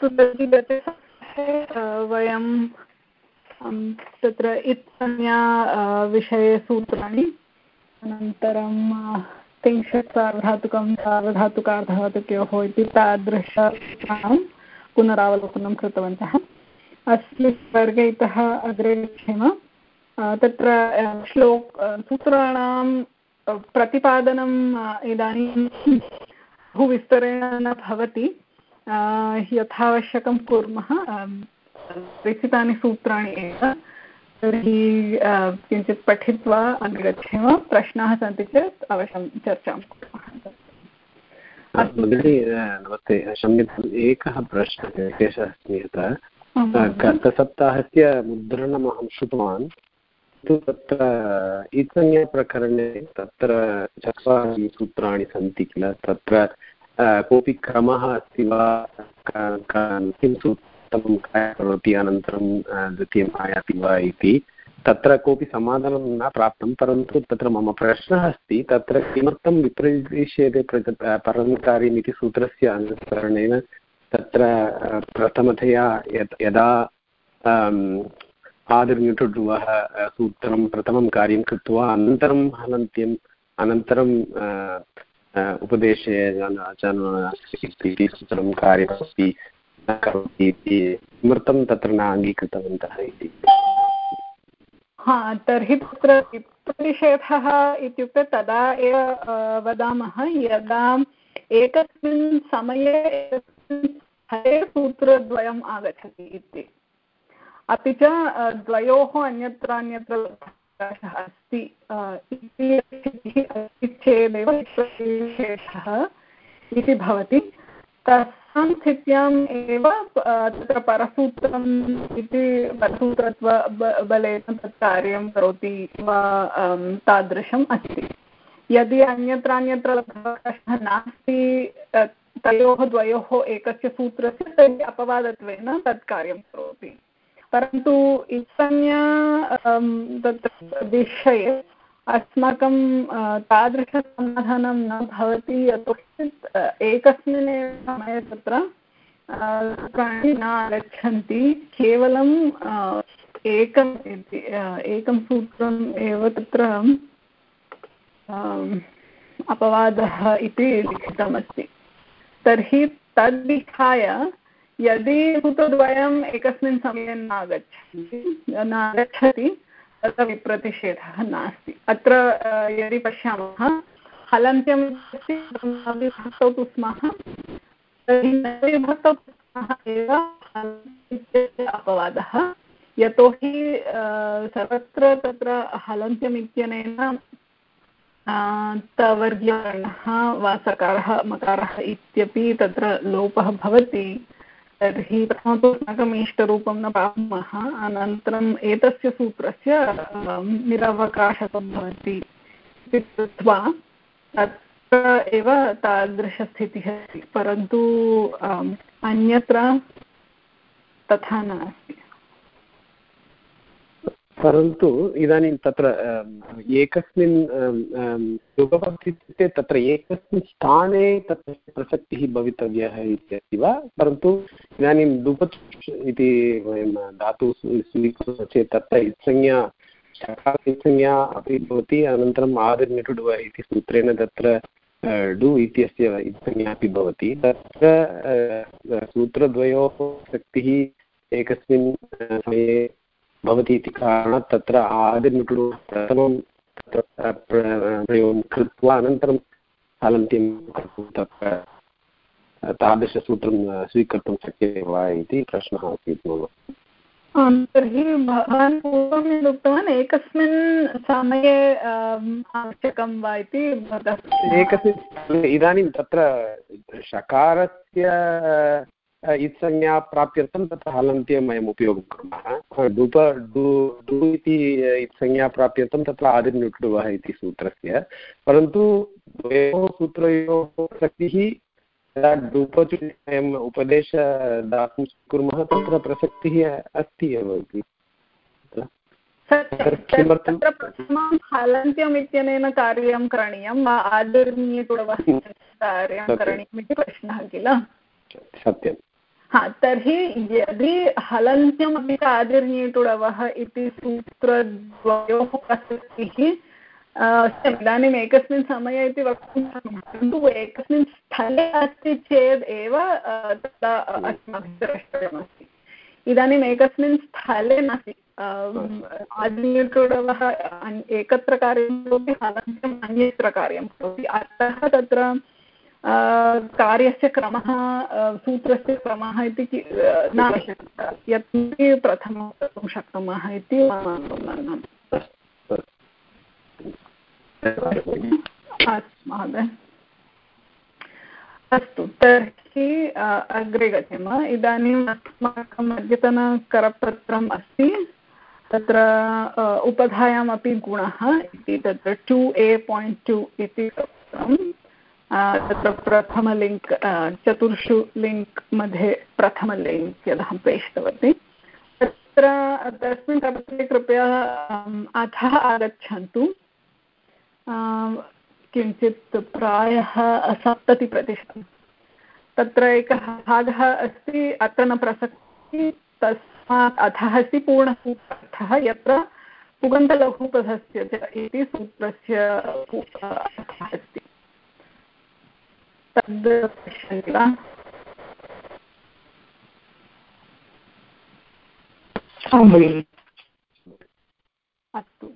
प्रस्तुतगते वयं तत्र इत्संज्ञा विषये सूत्राणि, अनन्तरं तिंशत् सार्वधातुकं सार्वधातुकार्धधातुकयोः इति तादृशानां पुनरावलोकनं कृतवन्तः। अस्मिन् वर्गे इतः अग्रे गच्छेम। तत्र श्लोक सूत्राणां प्रतिपादनम् इदानीं बहु विस्तरेण न भवति। यथावश्यकं कुर्मः। लिखितानि सूत्राणि एव। तर्हि किञ्चित् पठित्वा अग्रे प्रश्नाः सन्ति चेत् अवश्यं चर्चां कुर्मः। भगिनी नमस्ते। क्षम्यताम् एकः प्रश्नः विशेषः अस्मि यत् गतसप्ताहस्य मुद्रणम् अहं श्रुतवान्। तु तत्र इत्संज्ञाप्रकरणे तत्र चत्वारि सूत्राणि सन्ति किल? तत्र कोऽपि क्रमः अस्ति वा? किं सूत्रं करोति? अनन्तरं द्वितीयम् आयाति वा इति। तत्र कोऽपि समाधानं न प्राप्तं, परन्तु तत्र मम प्रश्नः अस्ति, तत्र किमर्थं विप्रविष्यते परन्तकार्यम् इति सूत्रस्य अनुसरणेन तत्र प्रथमतया यदा आदिर्निटुडुवः सूत्रं प्रथमं कार्यं कृत्वा अनन्तरं हलन्त्यम्, अनन्तरं उपदेशे इति सूत्रं कार्यमस्ति न करोति इति किमर्थं तत्र न अङ्गीकृतवन्तः इति। हा, तर्हि तत्र विप्रतिषेधः इत्युक्ते तदा एव वदामः यदा एकस्मिन् समये सूत्रद्वयम् आगच्छति इति। अपि च द्वयोः अन्यत्र अन्यत्र अवकाशः अस्ति अस्ति चेदेव विशेषः इति भवति। तस्यां स्थित्याम् एव तत्र परसूत्रम् इति परसूत्रत्व बलेन तत् कार्यं करोति वा तादृशम् अस्ति। यदि अन्यत्र अन्यत्र अवकाशः नास्ति तयोः द्वयोः एकस्य सूत्रस्य तर्हि अपवादत्वेन तत् कार्यं करोति। परन्तु इत्संज्ञा तत्र विषये अस्माकं तादृशसमाधानं न भवति यतोहि एकस्मिन् एव समये तत्र न आगच्छन्ति, केवलं एकम् इति एकं सूत्रम् एव तत्र अपवादः इति लिखितमस्ति। तर्हि तद्विहाय यदि सूत्रद्वयम् एकस्मिन् समये न आगच्छन्ति न आगच्छति तत्र विप्रतिषेधः नास्ति। अत्र यदि पश्यामः, हलन्त्यम् अस्ति विभक्तौ तु स्मः तर्हि विभक्तौ स्मः एव अपवादः। यतोहि सर्वत्र तत्र हलन्त्यम् इत्यनेन तवर्ग्यवर्णः वा सकारः मकारः इत्यपि तत्र लोपः भवति। तर्हि प्रथमतु इष्टरूपं न प्राप्नुमः अनन्तरम् एतस्य सूत्रस्य निरवकाशकं भवति इति कृत्वा तत्र एव तादृशस्थितिः अस्ति। परन्तु अन्यत्र तथा नास्ति। परन्तु इदानीं तत्र एकस्मिन् युगपत् इत्युक्ते तत्र एकस्मिन् स्थाने तत्र प्रसक्तिः भवितव्यः इत्यस्ति वा? परन्तु इदानीं दुपत् इति वयं धातुः स्वीकुर्मः चेत् तत्र इत्संज्ञा इत्संज्ञा अपि भवति, अनन्तरम् आदिर्निटुडुव इति सूत्रेण तत्र डु इत्यस्य इत्संज्ञा अपि भवति। तत्र सूत्रद्वयोः शक्तिः एकस्मिन् समये भवति इति कारणात् तत्र आदिर्निटुडु प्रथमं तत्र प्रयोगं कृत्वा अनन्तरं हलन्त्यं तत्र तादृशसूत्रं स्वीकर्तुं शक्यते वा इति प्रश्नः आसीत् मम। तर्हि भवान् पूर्वं यद् उक्तवान् एकस्मिन् समये आवश्यकं वा इति एकस्मिन् इदानीं तत्र शकारस्य इत्संज्ञा प्राप्त्यर्थं तत्र हलन्त्यं वयम् उपयोगं कुर्मः। डुप डु डु इति इत्संज्ञा प्राप्त्यर्थं तत्र आदिर्निटुवः इति सूत्रस्य। परन्तु द्वयोः सूत्रयोः प्रसक्तिः यदा डुपचु वयम् उपदेश दातुं स्वीकुर्मः तत्र प्रसक्तिः अस्ति एव इति। हलन्त्यम् इत्यनेन कार्यं करणीयं वा आदिर्निटुवः कार्यं करणीयम् इति प्रश्नः किल? सत्यम्। हा, तर्हि यदि हलन्त्यमपि आदिर्नीटुडवः इति सूत्रद्वयोः प्रसक्तिः इदानीम् एकस्मिन् समये इति वक्तुं शक्नुमः, किन्तु एकस्मिन् स्थले अस्ति चेत् एव तदा अस्माभिः द्रष्टव्यमस्ति। इदानीम् एकस्मिन् स्थले नास्ति आदिनिटुडवः एकत्र कार्यं करोति, हलन्त्यम् अन्यत्र कार्यं करोति, अतः तत्र कार्यस्य क्रमः सूत्रस्य क्रमः इति न आवश्यकता। यत् प्रथमं कर्तुं शक्नुमः इति अस्तु, महोदय। अस्तु, तर्हि अग्रे गच्छेम। इदानीम् अस्माकम् अद्यतनकरपत्रम् अस्ति। तत्र उपधायामपि गुणः इति, तत्र टु ए पायिण्ट् टु इति तत्र प्रथमलिङ्क् चतुर्षु लिङ्क् मध्ये प्रथमलिङ्क् यदहं प्रेषितवती। तत्र तस्मिन् प्रपत्रे कृपया अधः आगच्छन्तु। किञ्चित् प्रायः सप्ततिप्रतिशतं। तत्र एकः भागः अस्ति, अत्र न प्रसक्तिः, तस्मात् अधः अस्ति, पूर्णसूत्रार्थः, यत्र पुगन्तलघुपथस्य च इति सूत्रस्य अस्ति। तद् पश्यन्ति वा अस्तु.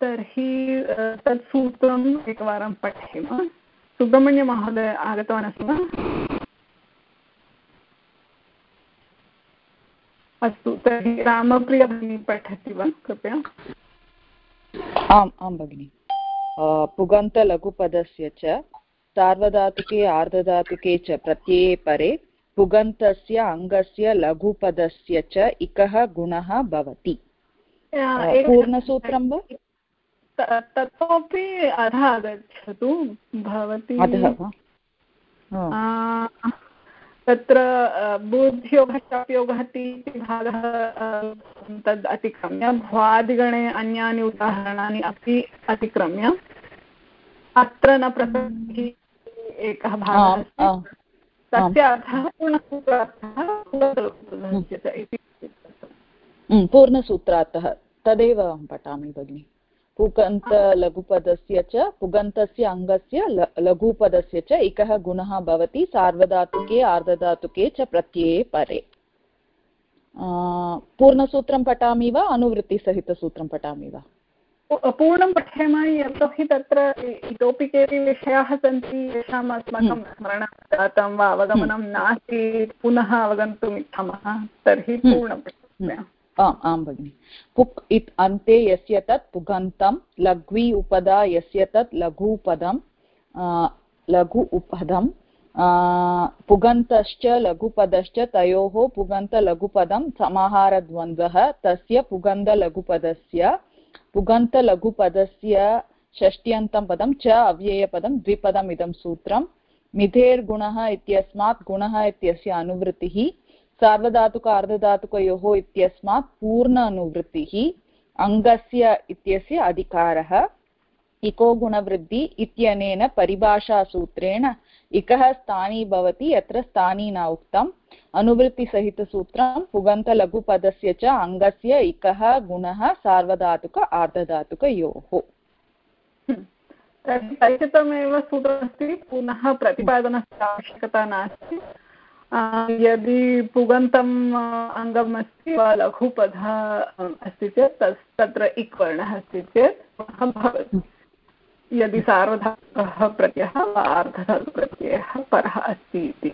तर्हि तत् सूत्रम् एकवारं पठेम. सुब्रह्मण्यमहोदय आगतवान् अस्ति वा? अस्तु तर्हि रामप्रिया भगिनी पठति वा? कृपया. आम् आं भगिनि. पुगन्तलघुपदस्य च सार्वधातुके आर्धधातुके च प्रत्यये परे पुगन्तस्य अङ्गस्य लघुपदस्य च इकः गुणः भवति। पूर्णसूत्रं वा? ततोपि अधः आगच्छतु भवती। तत्र बुद्ध्योगः इति भागः तद् अतिक्रम्य भ्वादिगणे अन्यानि उदाहरणानि अपि अतिक्रम्य। अत्र न प्रसक्तिः एकः भागः तस्य अर्थः पूर्णसूत्रार्थः इति पूर्णसूत्रार्थः। तदेव अहं पठामि भगिनि। पुगन्तलघुपदस्य च पुगन्तस्य अङ्गस्य लघुपदस्य च एकः गुणः भवति सार्वधातुके आर्धधातुके च प्रत्यये परे। पूर्णसूत्रं पठामि वा अनुवृत्तिसहितसूत्रं पठामि वा? पूर्णं पठेम यतोहि तत्र इतोपि केपि विषयाः सन्ति येषाम् अस्माकं स्मरणं जातं वा अवगमनं नास्ति पुनः अवगन्तुम् इच्छामः तर्हि पूर्णं पठामः आम् आं भगिनि। पुक् इत् अन्ते यस्य तत् पुगन्तं लघ्वी उपदा यस्य तत् लघुपदं लघु उपदं पुगन्तश्च लघुपदश्च तयोः पुगन्तलघुपदं समाहारद्वन्द्वः तस्य पुगन्तलघुपदस्य पुगन्तलघुपदस्य षष्ट्यन्तं पदं च अव्ययपदं द्विपदम् इदं सूत्रं। मिथेर्गुणः इत्यस्मात् गुणः इत्यस्य अनुवृत्तिः। सार्वधातुक अर्धधातुकयोः इत्यस्मात् पूर्ण अनुवृत्तिः। अङ्गस्य इत्यस्य अधिकारः। इको गुणवृद्धि इत्यनेन परिभाषासूत्रेण इकः स्थानी भवति, यत्र स्थानी न उक्तम्। अनुवृत्तिसहितसूत्रं पुगन्तलघुपदस्य च अङ्गस्य इकः गुणः सार्वधातुक आर्धधातुकयोः हम्म। परिचितमेव सूत्रमस्ति, पुनः प्रतिपादनस्य आवश्यकता नास्ति। यदि पुगन्तम् अङ्गम् अस्ति वा लघुपदः अस्ति चेत् तत्र इक् वर्णः अस्ति चेत् भवति। यदि सार्वधातुकः प्रत्ययः वा अर्धधातुप्रत्ययः परः अस्ति इति।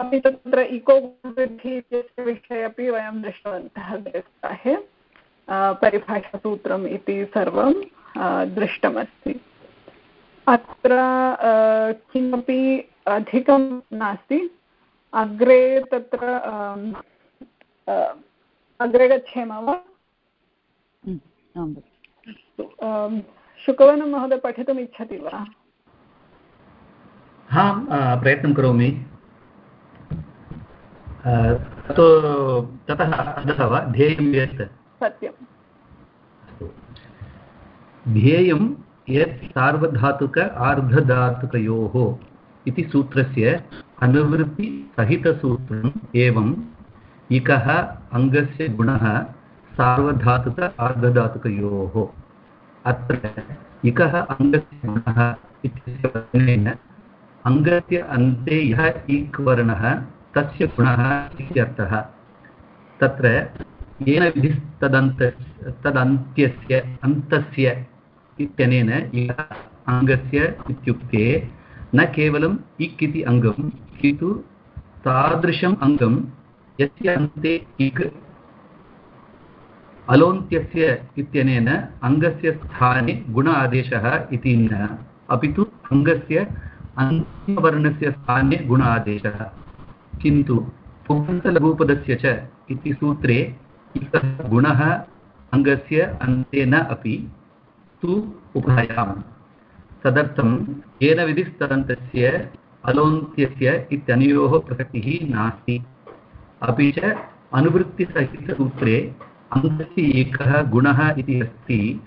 अपि तत्र इको वृद्धि इत्यस्य विषये अपि वयं दृष्टवन्तः गतसप्ताहे परिभाषासूत्रम् इति सर्वं दृष्टमस्ति। अत्र किमपि अधिकं नास्ति। अग्रे तत्र अग्रे गच्छेम वा? शुकवनं महोदय पठितुम् इच्छति वा? हाँ प्रयत्नं करोमि। तो ततः अधः वा? ध्येयं यत्? सत्यम्। ध्येयं यत् सार्वधातुक आर्धधातुकयोः इति सूत्रस्य अनुवृत्तिसहितसूत्रम् एवम् इकः अङ्गस्य गुणः सार्वधातुक आर्धधातुकयोः। अत्र इकः अङ्गस्य गुणः इत्यस्य वचनेन अङ्गस्य अन्ते यः इक् वर्णः तस्य गुणः इत्यर्थः। तत्र येन विधिस्तदन्त, तदन्त्यस्य, अन्तस्य इत्यनेन यः अङ्गस्य इत्युक्ते, न केवलम् इक् इति अङ्गं किन्तु तादृशम् अङ्गं यस्य अन्ते इक् अलोन्त्यस्य इत्यनेन अङ्गस्य स्थाने गुण आदेशः इति न। अपि तु अङ्गस्य अन्तिमवर्णस्य स्थाने गुण आदेशः किन्तु पुगन्तलघुपदस्य च इति सूत्रे गुणः अङ्गस्य अन्ते न अपि तु उभयाम्। तदर्थं येन विधिस्तदन्तस्य अलोन्त्यस्य इत्यनयोः प्रसक्तिः नास्ति। अपि च अनुवृत्तिसहितसूत्रे अङ्गस्य एकः गुणः इति अस्ति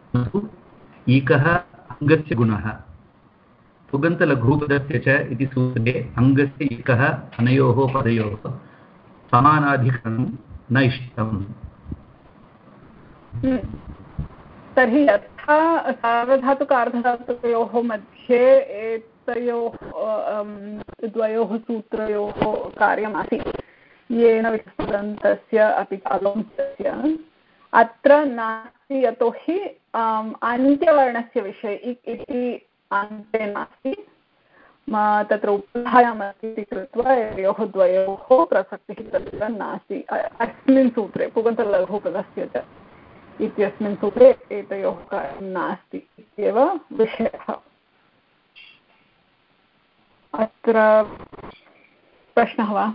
एकः अङ्गस्य गुणः। पुगन्तलघुपदस्य च इति सूत्रे अङ्गस्य एकः अनयोः पदयोः समानाधिकरणं न इष्टम्। हम्म। तर्हि यथा सार्वधातुकार्धधातुकयोः मध्ये एतयोः द्वयोः सूत्रयोः कार्यमासीत्। येन विस्फुरन्तस्य अपि अलोन्तस्य अत्र नास्ति यतोहि अन्त्यवर्णस्य विषये इति अन्ते नास्ति। तत्र उपधायाम् अस्ति इति कृत्वा योः द्वयोः प्रसक्तिः तत्र नास्ति। अस्मिन् सूत्रे पुगन्तलघुपदस्य च इत्यस्मिन् सूत्रे एतयोः कार्यं नास्ति इत्येव विषयः। अत्र प्रश्नः वा?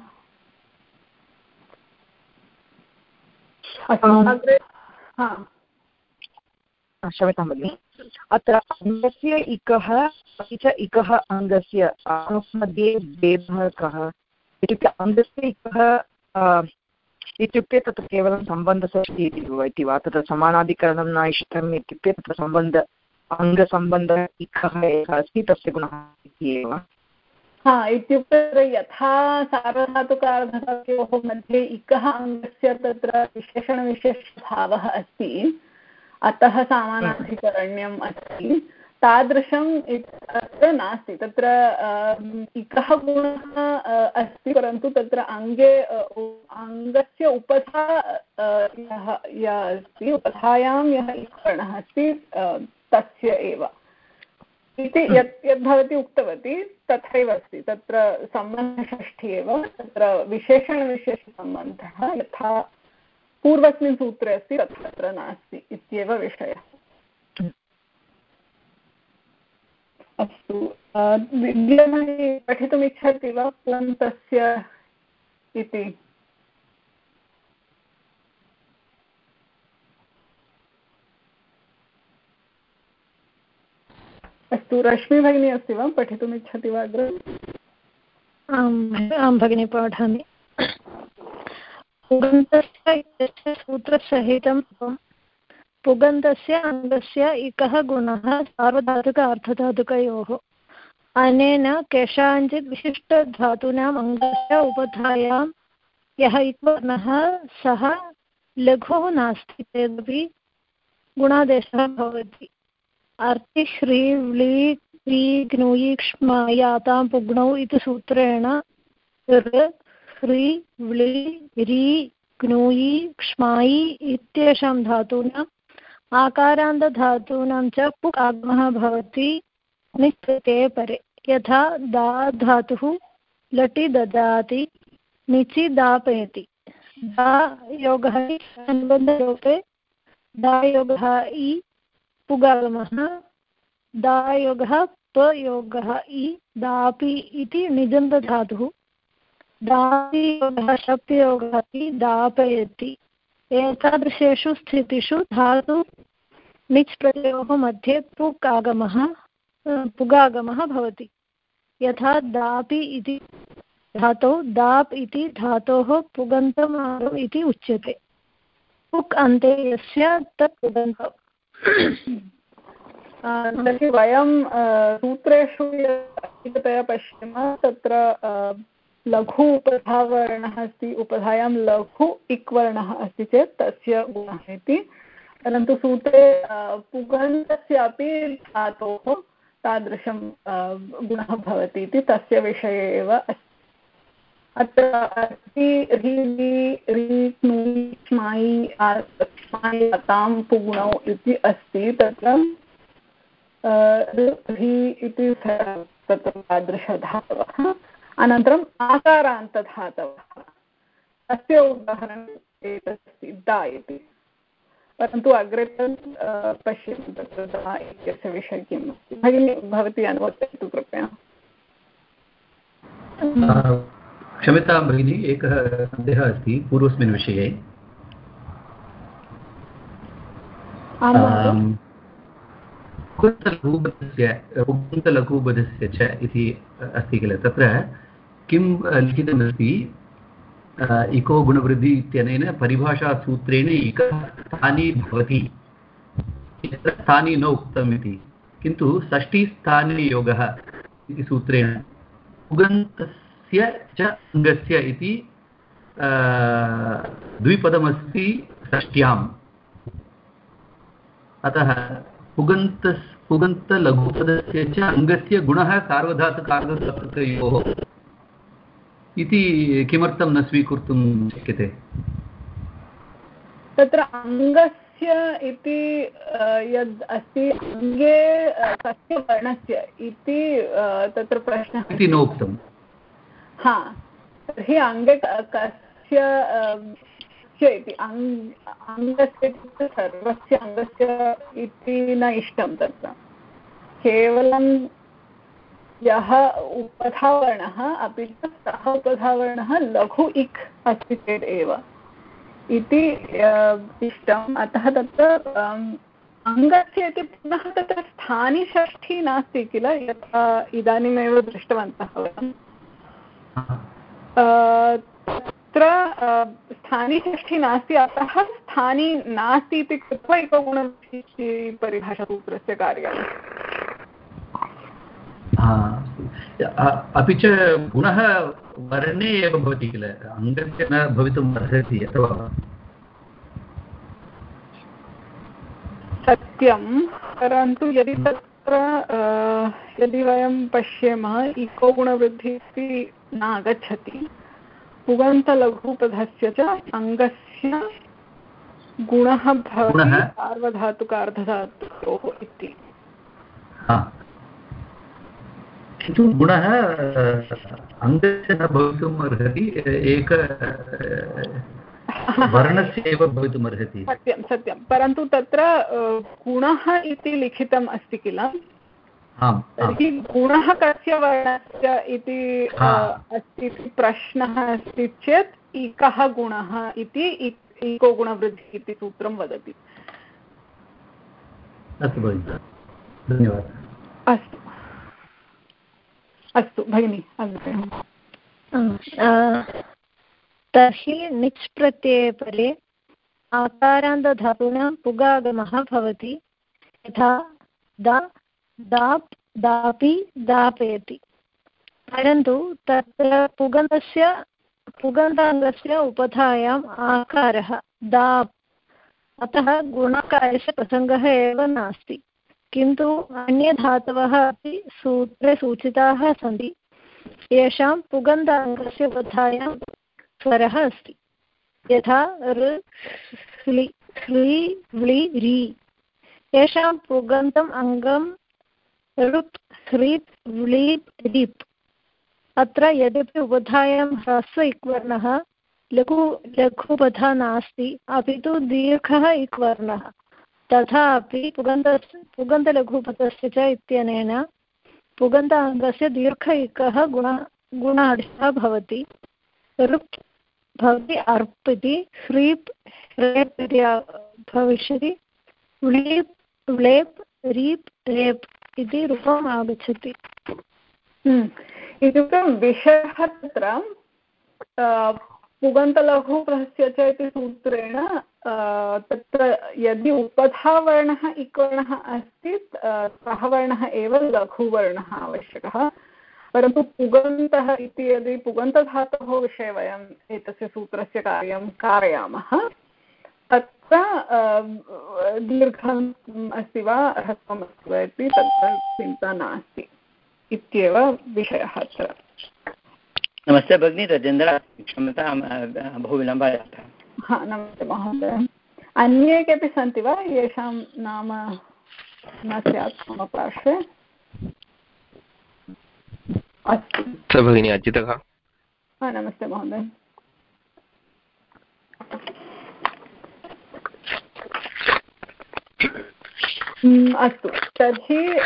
अग्रे हा क्षम्यतां भगिनि। अत्र अङ्गस्य इकः, अपि च इकः अङ्गस्य मध्ये भेदः कः? इत्युक्ते अङ्गस्य इकः इत्युक्ते तत्र केवलं सम्बन्धषष्टि इति वा? तत्र समानाधिकरणं न इष्टम् इत्युक्ते तत्र सम्बन्ध, अङ्गसम्बन्धः इकः एकः अस्ति, तस्य गुणः इति एव हा, इत्युक्ते यथा सार्वधातुकार्धयोः मध्ये इकः अङ्गस्य तत्र विशेषणविशेषभावः अस्ति। अतः सामानाधिकरण्यम् अस्ति। तादृशम् अत्र नास्ति। तत्र इकः गुणः अस्ति, परन्तु तत्र अङ्गे अङ्गस्य उपधा यः यः अस्ति, उपधायां यः इकवर्णः अस्ति तस्य एव। इति यत् यद् भवती उक्तवती तथैव अस्ति तत्र सम्बन्धषष्ठी एव तत्र विशेषणविशेषसम्बन्धः यथा पूर्वस्मिन् सूत्रे अस्ति तत्र नास्ति इत्येव विषयः। अस्तु विद्यमणि पठितुमिच्छति वा? पुनन्तस्य इति? अस्तु, रश्मि भगिनी अस्ति वा? पठितुमिच्छति वा अग्रे? आं भगिनी, पठामि। सूत्रसहितं पुगन्तस्य अङ्गस्य एकः गुणः सार्वधातुक अर्थधातुकयोः अनेन केषाञ्चित् विशिष्टधातूनाम् अङ्गस्य उपधायां यः इक्वर्णः सः लघुः नास्ति, चेदपि गुणादेशः भवति। यातां पुग्नौ इति सूत्रेण ह्री इत्येषां धातूनाम् आकारान्तधातूनां च पुक् आगमः भवति निश्चिते परे। यथा दा धातुः लटि ददाति, निचि दापयति। दा योगः अनुबन्धलोपे दायोगः इ पुगागमः दायोगः पयोगः इ, दापि इति निजन्तधातुः। दातियोगः शप्योगः अपि दापयति। एतादृशेषु स्थितिषु धातु निच् प्रत्ययोः मध्ये पुक् आगमः पुगागमः भवति। यथा दापि इति धातौ, दाप् इति धातोः पुगन्तम् आदौ इति उच्यते। पुक् अन्ते यस्य तत् पुगन्तम् तर्हि वयं सूत्रेषु अधिकतया पश्यामः, तत्र लघु उपधावर्णः अस्ति, उपधायां लघु इक् वर्णः अस्ति चेत् तस्य गुणः इति। परन्तु सूत्रे पुगन्तस्यापि धातोः तादृशं गुणः भवति इति तस्य विषये एव अस्ति अत्र अस्ति तां पुगुणौ इति अस्ति तत्र इति तत्र तादृशधातवः। अनन्तरम् आकारान्तधातवः। तस्य उदाहरणम् एतदस्ति दा इति। परन्तु अग्रे पश्यतु तत्र दा इत्यस्य विषये किम् अस्ति भगिनी, भवती अनुवर्तयतु कृपया। क्षम्यतां भगिनी एकः सन्देहः अस्ति पूर्वस्मिन् विषये। कुन्तलघूबधस्य कुन्तलघूबधस्य च इति अस्ति किल? तत्र किं लिखितमस्ति इको गुणवृद्धि इत्यनेन परिभाषासूत्रेण इकः स्थानी भवति। स्थानी न उक्तम् इति। किन्तु षष्टिस्थानीयोगः इति सूत्रेण उगन्तस्य च अङ्गस्य इति द्विपदमस्ति षष्ट्याम्। अतः पुगन्तस् पुगन्तलघुपदस्य च अङ्गस्य गुणः सार्वधातुकार्धधातुकयोः इति किमर्थं न स्वीकर्तुं शक्यते? तत्र अङ्गस्य इति यद् अस्ति अङ्गे कस्य वर्णस्य इति तत्र प्रश्नः इति नोक्तं हा, तर्हि अङ्गे कस्य इति अङ्गस्य इत्युक्ते सर्वस्य अङ्गस्य इति न इष्टं तत्र। केवलं यः उपधावर्णः, अपि च सः उपधावर्णः लघु इक् अस्ति चेत् एव। इति इष्टम्। अतः तत्र अङ्गस्य इति पुनः तत्र स्थानिषष्ठी नास्ति किल? यथा इदानीमेव दृष्टवन्तः वयं तत्र स्थानिषष्ठी नास्ति अतः स्थानी नास्ति इति कृत्वा एकगुणविशेषी परिभाषासूत्रस्य कार्यम् अपि च गुणः वर्णे एव भवति किल? अङ्गस्य न भवितुम् अर्हति अथवा? सत्यं परन्तु यदि तत्र यदि वयं पश्येम इको गुणवृद्धिः इति न आगच्छति पुगन्तलघुपधस्य च अङ्गस्य गुणः भवति सार्वधातुकार्धधातुकोः इति। किन्तु गुणः अङ्गस्य न भवितुम् अर्हति एक वर्णस्य एव भवितुम् अर्हति सत्यं सत्यं। परन्तु तत्र गुणः इति लिखितम् अस्ति किल? तर्हि गुणः कस्य वर्णस्य इति अस्ति प्रश्नः अस्ति चेत् इकः गुणः इति इको गुणवृद्धिः इति सूत्रं वदति। अस्तु भगिनि धन्यवादः। अस्तु। अस्तु भगिनि अग्रे तर्हि निच् प्रत्यये परे आकारान्तधातूनां पुगागमः भवति, यथा दा, दाप्, दापि, दापयति। परन्तु तत्र पुगन्तस्य, पुगन्ताङ्गस्य उपधायाम् आकारः, दाप्, अतः गुणकार्यस्य प्रसङ्गः एव नास्ति। किन्तु अन्यधातवः अपि सूत्रे सूचिताः सन्ति। येषां पुगन्ताङ्गस्य उपधायां स्वरः अस्ति। यथा ऋ ह्लि व्लि, रि। येषां पुगन्तम् अङ्गं ऋप् ह्रीप् व्लीप् लिप् अत्र यद्यपि उपधायां ह्रस्व इक्वर्णः, लघु, लघुपथा नास्ति, अपि तु दीर्घः इक्वर्णः। तथापि पुगन्त पुगन्तलघुपथस्य च इत्यनेन पुगन्त अङ्गस्य दीर्घ इकः गुण गुणाढ्यः भवति। ऋप् भवति अर्प् इति ह्रीप् ह्रेप् भविष्यति व्लीप् व्लेप् रीप्, रेप् इति रूपम् आगच्छति हम्म। इत्युक्ते विषयः तत्र पुगन्तलघुप्रहस्य च इति सूत्रेण तत्र यदि उपधावर्णः इक्वर्णः अस्ति सः वर्णः एव लघुवर्णः आवश्यकः परन्तु पुगन्तः इति यदि पुगन्तधातोः विषये वयम् एतस्य सूत्रस्य कार्यं कारयामः तत्र दीर्घम् अस्ति वा ह्रस्वम् अस्ति वा इति तत्र चिन्ता नास्ति इत्येव विषयः अत्र। नमस्ते भगिनी राजेन्द्र क्षम्यतां बहु विलम्बः जातः। हा नमस्ते महोदय। अन्ये केपि सन्ति वा येषां नाम न स्यात् मम पार्श्वे? अस्तु भगिनी अजितः नमस्ते महोदय। अस्तु। तर्हि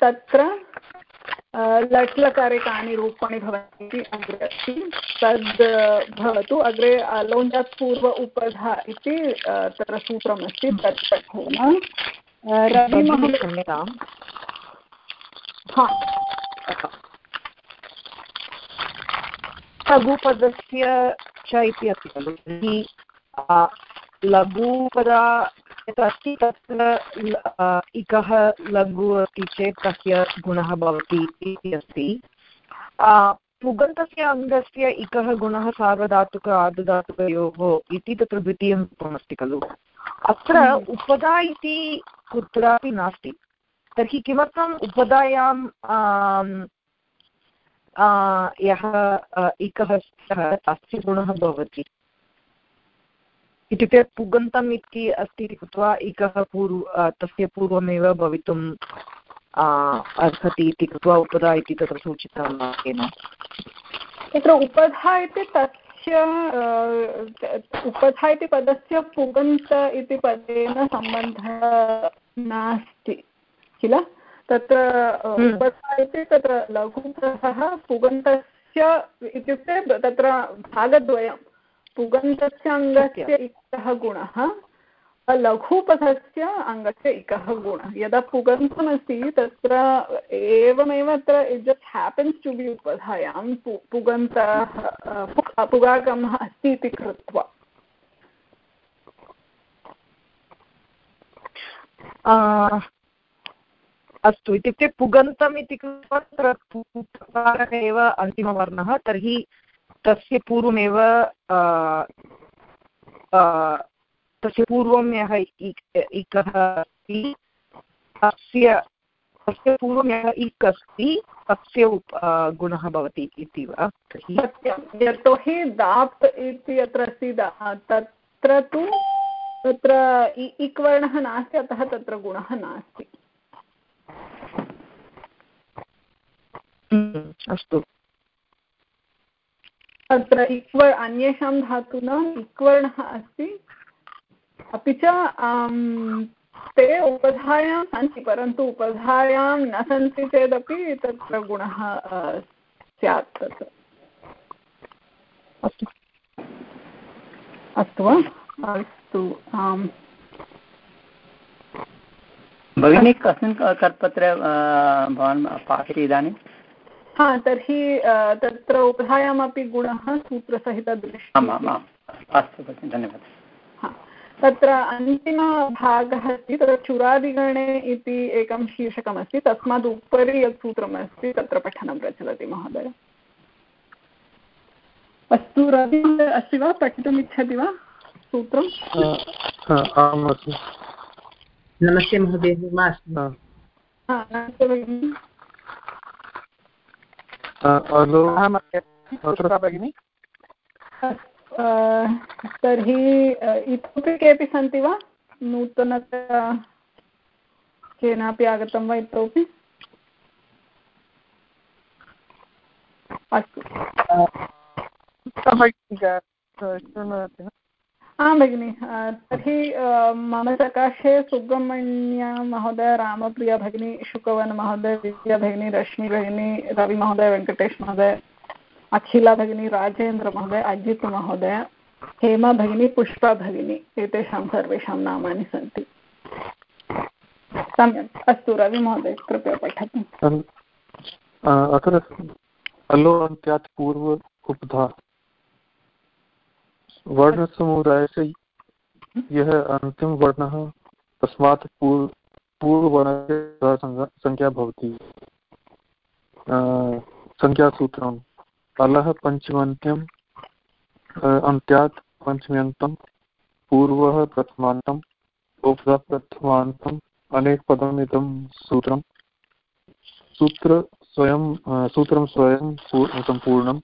तत्र लट् लकारे कानि रूपाणि भवन्ति अग्रे अस्ति तद् भवतु अग्रे लोञ्जात् पूर्व उपधा इति तत्र सूत्रमस्ति तत् पठेम। रविमहोदयताम् हा। लघुपदस्य च इति अस्ति खलु तर्हि लघुपदा यत् अस्ति तत्र इकः लघु अस्ति चेत् तस्य गुणः भवति इति अस्ति पुगन्तस्य अङ्गस्य इकः गुणः सार्वधातुक आर्धधातुकयोः इति तत्र द्वितीयं रूपमस्ति खलु अत्र। उपदा इति कुत्रापि नास्ति तर्हि किमर्थम् उपदायां यः इकः तस्य गुणः भवति। इत्युक्ते पुगन्तम् इति अस्ति इति कृत्वा एकः पूर्व तस्य पूर्वमेव भवितुम् अर्हति इति कृत्वा उपधा इति तत्र सूचितं वाक्येन। तत्र उपधा इति तस्य उपधा इति पदस्य पुगन्त इति पदेन सम्बन्धः नास्ति, किल? तत्र हम्म। उपधा इति तत्र लघुपथः पुगन्तस्य इत्युक्ते तत्र भागद्वयं। पुगन्तस्य अङ्गस्य इकः गुणः लघुपथस्य अङ्गस्य इकः गुणः। यदा पुगन्तमस्ति तत्र एवमेव अत्र it just happens to be उपधायां पुगन्तः पुगागमः अस्ति इति कृत्वा। अस्तु। इत्युक्ते पुगन्तम् इति कृत्वा एव अन्तिमवर्णः। तर्हि तस्य पूर्वमेव तस्य पूर्वं यः इकः अस्ति, तस्य तस्य पूर्वं यः इक् अस्ति, तस्य गुणः भवति इति वा? यतोहि दाप् इति अत्र अस्ति तत्र तु तत्र इक् वर्णः नास्ति, अतः तत्र गुणः नास्ति। अस्तु. तत्र इक्वर् अन्येषां धातूनाम् इक्वर्णः अस्ति. अपि च ते उपधायां सन्ति परन्तु उपधायां न सन्ति चेदपि तत्र गुणः स्यात् तत्. अस्तु. अस्तु वा? अस्तु आम्। भगिनी कस्मिन् कर्पत्रे भवान् पाठयति इदानीं? हा तर्हि तत्र उभयामपि गुणः सूत्रसहितदृश्यम् अस्तु भगिनि धन्यवादः। तत्र अन्तिमभागः अस्ति तत्र चुरादिगणे इति एकं शीर्षकमस्ति तस्मात् उपरि यत् सूत्रमस्ति तत्र पठनं प्रचलति महोदय। अस्तु रवि अस्ति वा? पठितुम् इच्छति वा? सूत्रं? नमस्ते महोदय नमस्ते। भगिनि। भगिनि। तर्हि इतोपि केपि सन्ति वा? नूतनतया केनापि आगतं वा इतोपि? अस्तु। आं, भगिनि तर्हि मम सकाशे महोदय विद्या भगिनी रश्मि भगिनी रविमहोदय वेङ्कटेश महोदय, अखिला भगिनी राजेन्द्रमहोदय भगिनी, पुष्पा भगिनी, एतेषां सर्वेषां नामानि सन्ति। सम्यक्। अस्तु रविमहोदय कृपया पठतु। अत्र अलो अन्त्यात् पूर्व उपधा वर्णसमुदाय अंतिम वर्णः तस्मात् पूर्व पूर्ववर्णस्य संख्या भवति। सङ्ख्यासूत्रम् अलः पञ्चमन्त्यम् अन्त्यात् पञ्चम्यन्तं पूर्वः प्रथमान्तम् उपधा प्रथमान्तम् अनेकपदम् इदं सूत्रं सूत्र स्वयं सूत्रं स्वयं सम्पूर्णम्।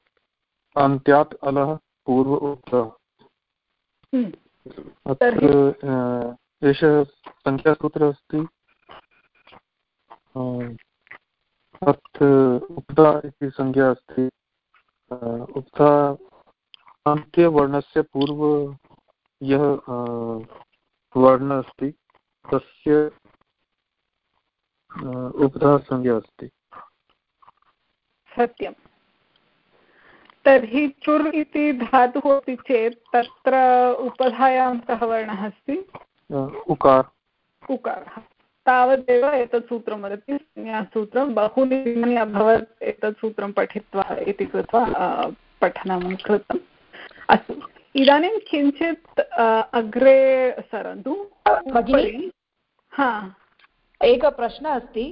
अन्त्यात् अलः, पूर्व हम्म। अत्र एषः सङ्ख्यासूत्रः अस्ति अत्र उक्ता इति संज्ञा अस्ति। उक्ता अन्त्यवर्णस्य पूर्व यः वर्णः अस्ति तस्य उपधा संज्ञा अस्ति। सत्यं तर्हि चुर् इति धातुः अस्ति चेत् तत्र उपधायां कः वर्णः अस्ति? उकार। उकारः। तावदेव एतत् सूत्रं वदति संज्ञासूत्रं बहूनि दिनानि अभवत् एतत् सूत्रं पठित्वा इति कृत्वा पठनं कृतम्। अस्तु। इदानीं किञ्चित् अग्रे सरन्तु। भगिनि? हा। एकः प्रश्नः अस्ति।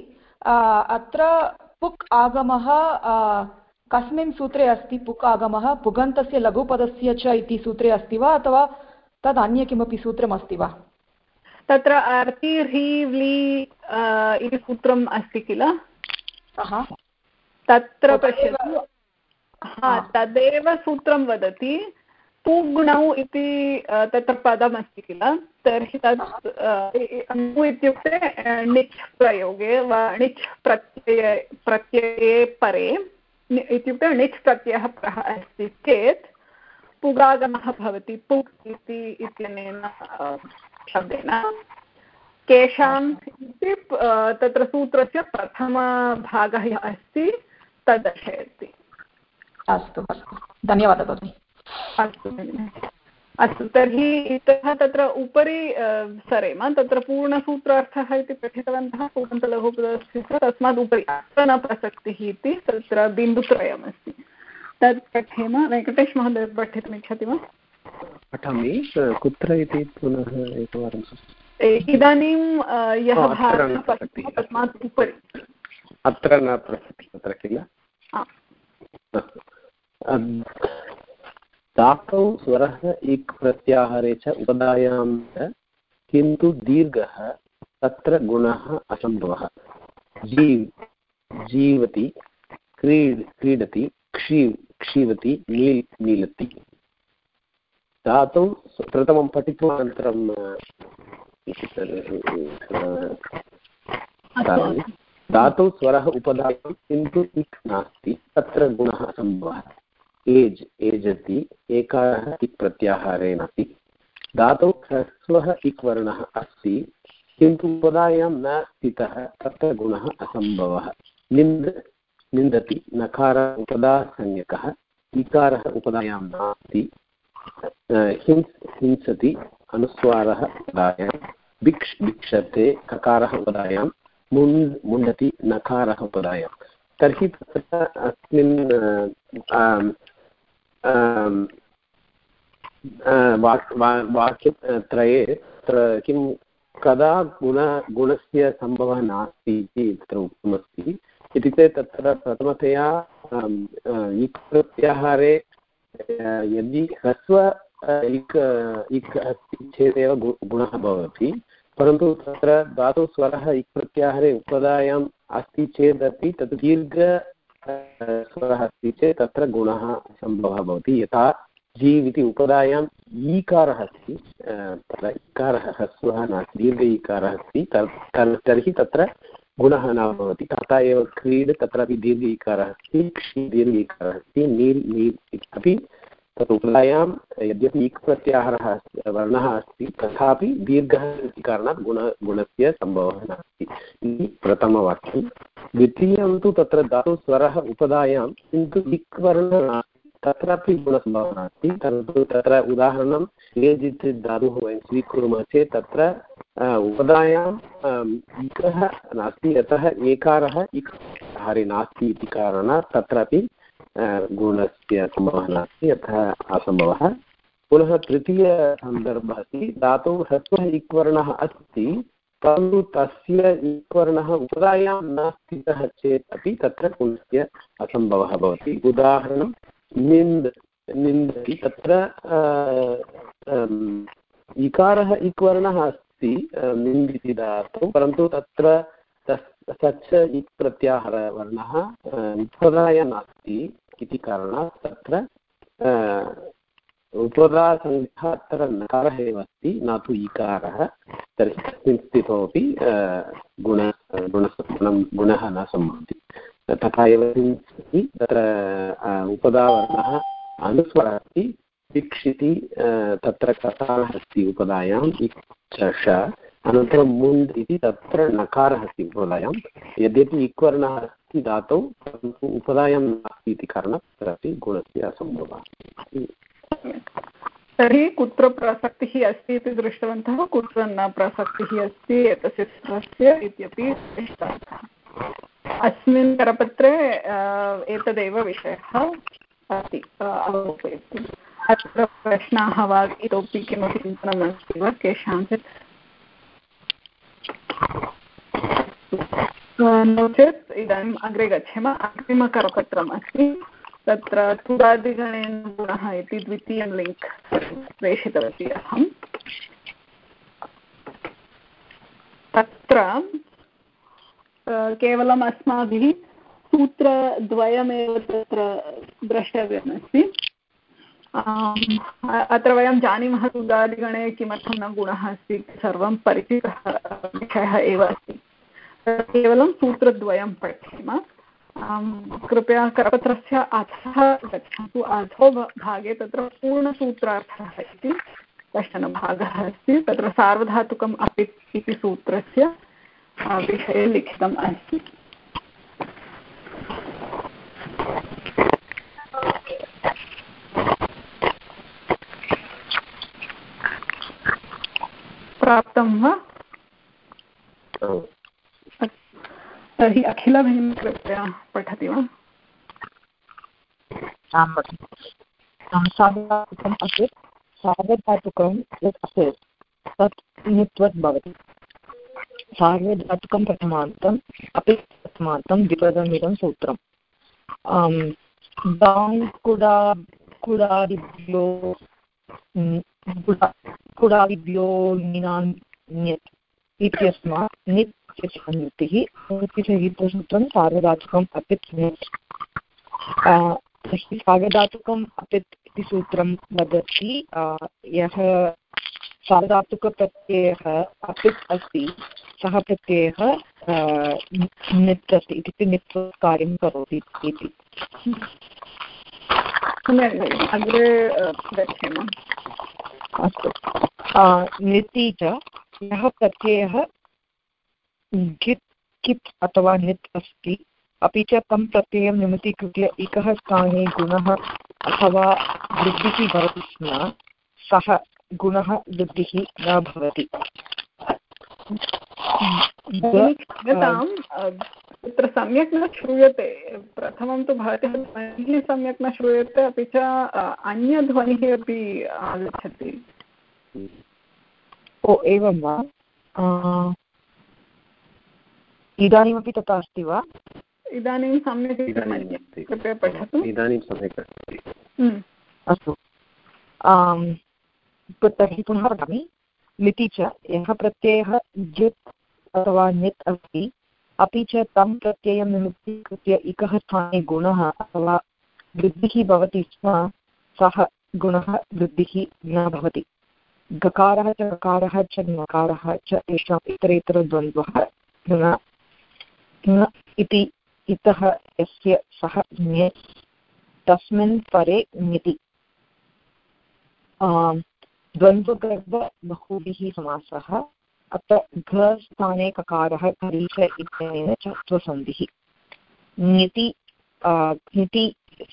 अत्र पुक् आगमः कस्मिन् सूत्रे अस्ति पुक् आगमः पुगन्तस्य लघुपदस्य च इति सूत्रे अस्ति वा अथवा तद् अन्य किमपि सूत्रमस्ति वा? तत्र अर्ति ह्रीव्लि इति सूत्रम् अस्ति किल? तत्र पश्यतु। हा तदेव सूत्रं वदति। पुग्णौ इति तत्र पदमस्ति किल? तर्हि तत् णु इत्युक्ते णिच् प्रयोगे वा णिच् प्रत्यये प्रत्यये परे इत्युक्ते णिच् प्रत्ययः प्रः अस्ति चेत् पुगागमः भवति पुग् इति इत्यनेन शब्देन। केषाम् इति तत्र सूत्रस्य प्रथमभागः यः अस्ति तद् दर्शयति। अस्तु अस्तु। धन्यवादः भगिनि। अस्तु अस्तु तर्हि इतः तत्र उपरि सरेम तत्र पूर्णसूत्रार्थः इति पठितवन्तः पूर्णन्तलघुपदस्य तस्मात् उपरि अत्र न प्रसक्तिः इति तत्र बिन्दुत्रयमस्ति। तत् पठेम वेङ्कटेशमहोदय पठितुमिच्छति वा? पठामि कुत्र इति पुनः एकवारं इदानीं यः तस्मात् उपरि। अत्र न प्रसक्ति तत्र किल? धातौ स्वरः इक् प्रत्याहारे च उपदायां च किन्तु दीर्घः तत्र गुणः असम्भवः। जीव् जीवति क्रीड् क्रीडति क्षीव् क्षीवति नील् नीलति। धातौ प्रथमं पठित्वा अनन्तरं धातौ स्वरः उपधातुं किन्तु इक् नास्ति तत्र गुणः सम्भवः एज् एजति एकारः इक् प्रत्याहारेण अपि। धातौ ह्रस्वः इक् वर्णः अस्ति, किन्तु उपधायां न स्थितः, तत्र गुणः असम्भवः। निन्द निन्दति नकार उपदासंज्ञकः, इकारः उपधायां नास्ति हिंस् हिंसति अनुस्वारः उदायां भिक्ष् भिक्षते ककारः उदायां मुण् मुण्डति नकारः उदायां तर्हि तत्र अस्मिन् वाक्यत्रये तत्र किं, कदा गुण, गुणस्य सम्भवः नास्ति इति तत्र उक्तमस्ति। इत्युक्ते तत्र प्रथमतया इक् प्रत्याहारे यदि ह्रस्व इक् इक् अस्ति चेदेव गुणः भवति, परन्तु तत्र धातुस्वरः इक् प्रत्याहारे उपदायाम् अस्ति चेदपि तत् दीर्घ स्वरः अस्ति चेत् तत्र गुणः सम्भवः भवति। यथा जीव् इति उपदायाम् ईकारः अस्ति तत्र इकारः ह्रस्वः नास्ति, दीर्घ ईकारः अस्ति तर्हि तत्र गुणः न भवति। तथा एव क्रीड् तत्रापि दीर्घ इकारः अस्ति क्षी दीर्घ इकारः अस्ति, नील् नील् अपि तत् उपधायां यद्यपि इक् प्रत्याहारः अस्ति, वर्णः अस्ति, तथापि दीर्घः इति कारणात् गुण, गुणस्य सम्भवः नास्ति। इति प्रथमवाक्यं द्वितीयं तु तत्र धातुस्वरः उपधायां, किन्तु इक् वर्णः नास्ति, तत्रापि गुणसम्भवः नास्ति। परन्तु तत्र उदाहरणं एज् इति धातुः वयं स्वीकुर्मः चेत् तत्र उपधायाम् इकः नास्ति, यतः एकारः इक् हारे नास्ति इति कारणात् तत्रापि गुणस्य सम्भवः नास्ति यथा असम्भवः पुनः तृतीयसन्दर्भः अस्ति, धातुः ह्रस्वः इक् वर्णः अस्ति, परन्तु तस्य इक्वर्णः उपदायां न स्थितः चेत् अपि तत्र पुनस्य असम्भवः भवति। उदाहरणं, निन्द्, निन्दति। तत्र इकारः इक्वर्णः अस्ति निन्द् इति धातु, परन्तु तत्र तस्, सच्च इक् प्रत्याहारवर्णः उपदाय नास्ति। इति कारणात् तत्र उपदासङ्ख्या अत्र नकारः एव अस्ति, न तु इकारः। तर्हि तस्मिन् स्थितोपि गुण गुणं गुणः न सम्भवति। तथा एव तत्र उपदावर्णः अनुस्वरः अस्ति इक्ष् इति तत्र ककारः अस्ति उपदायाम् इक्ष अनन्तरं मुण्ड् इति तत्र नकारः अस्ति उपदायां यद्यपि इक्वर्णः अस्ति धातौ, परन्तु उपदायां नास्ति इति कारणात् तत्रापि गुणस्य असम्भवः तर्हि कुत्र प्रसक्तिः अस्ति इति दृष्टवन्तः, कुत्र न प्रसक्तिः अस्ति एतस्य सूत्रस्य इत्यपि दृष्टवन्तः। अस्मिन् करपत्रे एतदेव विषयः अस्ति अवलोकयतु। अत्र प्रश्नाः वा इतोपि किमपि चिन्तनम् अस्ति वा? केषाञ्चित् नो चेत् इदानीम् अग्रे गच्छेम। अग्रिमकरपत्रम् अस्ति। तत्र तुरादिगणेन गुणः इति द्वितीयं लिङ्क् प्रेषितवती अहं तत्र केवलम् अस्माभिः सूत्रद्वयमेव तत्र द्रष्टव्यमस्ति। अत्र वयं जानीमः तुदादिगणे किमर्थं न गुणः अस्ति सर्वं परिचितः विषयः एव अस्ति। केवलं सूत्रद्वयं पठेम। कृपया करपत्रस्य अधः गच्छन्तु। अधो भागे तत्र पूर्णसूत्रार्थः इति कश्चन भागः अस्ति। तत्र सार्वधातुकम् अपि इति सूत्रस्य विषये लिखितम् अस्ति। प्राप्तं वा? तर्हि अखिलभगिनी कृपया पठति वा? आं भगिनि सार्वधातुकम् असेत् सार्वधातुकं यत् असेत् तत् नित्वत् भवति। सार्वधातुकं प्रथमान्तम् अपि प्रथमान्तं द्विपदमिदं सूत्रम्। दाङ् कुडा कुडादिभ्यो कुडादिभ्यो निनान्यत् इत्यस्मात् नित् नित्यः नित्यसहितसूत्रं सार्वधातुकम् अपित् तर्हि सार्वधातुकम् अपित् इति सूत्रं वदति। यः सार्वधातुकप्रत्ययः अपित् अस्ति, सः प्रत्ययः नित् अस्ति इत्युक्ते नित्व कार्यं करोति इति। अग्रे गच्छेम। अस्तु। निति च यः प्रत्ययः गित् कित् अथवा नित् अस्ति? अपि च तं प्रत्ययं निमित्तीकृत्य एकः स्थाने गुणः अथवा वृद्धिः भवति स्म सः गुणः वृद्धिः न भवति। तत्र सम्यक् न श्रूयते। प्रथमं तु भवतः ध्वनिः सम्यक् न श्रूयते अपि च अन्यध्वनिः अपि आगच्छति। ओ एवं वा? इदानीमपि तथा अस्ति वा? इदानीं सम्यक् कृपया पठतु। इदानीं सम्यक् अस्ति। हम्म। अस्तु। तर्हि पुनः वदामि लिति च यः प्रत्ययः जित् अथवा नित् अस्ति अपि च तं प्रत्ययं निमित्तीकृत्य इकः स्थाने गुणः अथवा वृद्धिः भवति स्म, सः गुणः वृद्धिः न भवति। गकारः च गकारः च नकारः च तेषाम् इतरेतरद्वन्द्वः न इति इतः यस्य सः ञ तस्मिन् परे ङिति द्वन्द्वगर्भ बहुभिः समासः अत्र घ स्थाने ककारः करीच इत्यनेन च त्वसन्धिः ङिति ङिति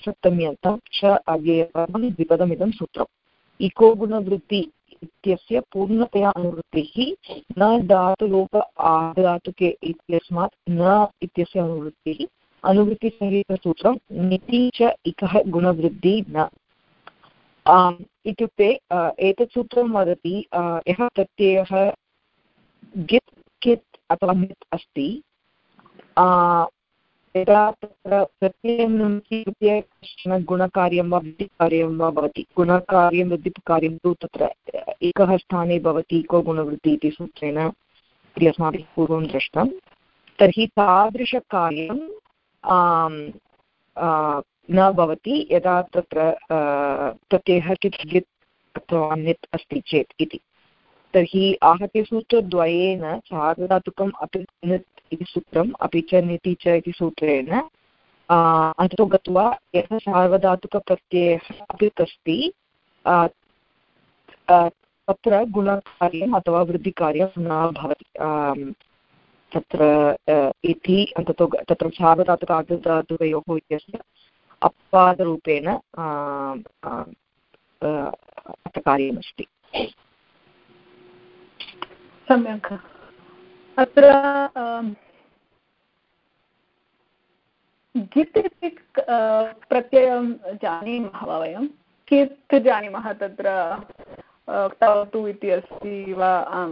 सप्तम्यन्तं च अव्ययपदं द्विपदमिदं सूत्रम्। इको गुणवृत्ति इत्यस्य पूर्णतया अनुवृत्तिः न धातुलोप आधातुके इत्यस्मात् न इत्यस्य अनुवृत्तिः। अनुवृत्तिसहितसूत्रं निति च इकः गुणवृद्धि न। इत्युक्ते एतत् सूत्रं वदति यः प्रत्ययः गित् अथवा नित् अस्ति। यदा तत्र प्रत्ययं स्वीकृत्य कश्चन गुणकार्यं वा वृत्तिकार्यं वा भवति। गुणकार्यं वृत्तिकार्यं तु तत्र एकः स्थाने भवति, इको गुणवृत्ति इति सूत्रेण इति अस्माभिः पूर्वं दृष्टं। तर्हि तादृशकार्यं न भवति। यदा तत्र प्रत्ययः किञ्चित् अथवा नित् अस्ति चेत् इति। तर्हि आहत्यसूत्रद्वयेन सार्वधातुकम् अपि नित् इति सूत्रम् अपि च निति च इति सूत्रेण अन्ततो गत्वा यः सार्वधातुकप्रत्ययः अपि अस्ति तत्र गुणकार्यम् अथवा वृद्धिकार्यं न भवति तत्र इति अन्ततो तत्र सार्वधातुक आर्धधातुकयोः इत्यस्य अपवादरूपेण कार्यमस्ति सम्यक्। अत्र गित् इति प्रत्ययं जानीमः वा वयं? कित् जानीमः तत्र तवतु इति अस्ति वा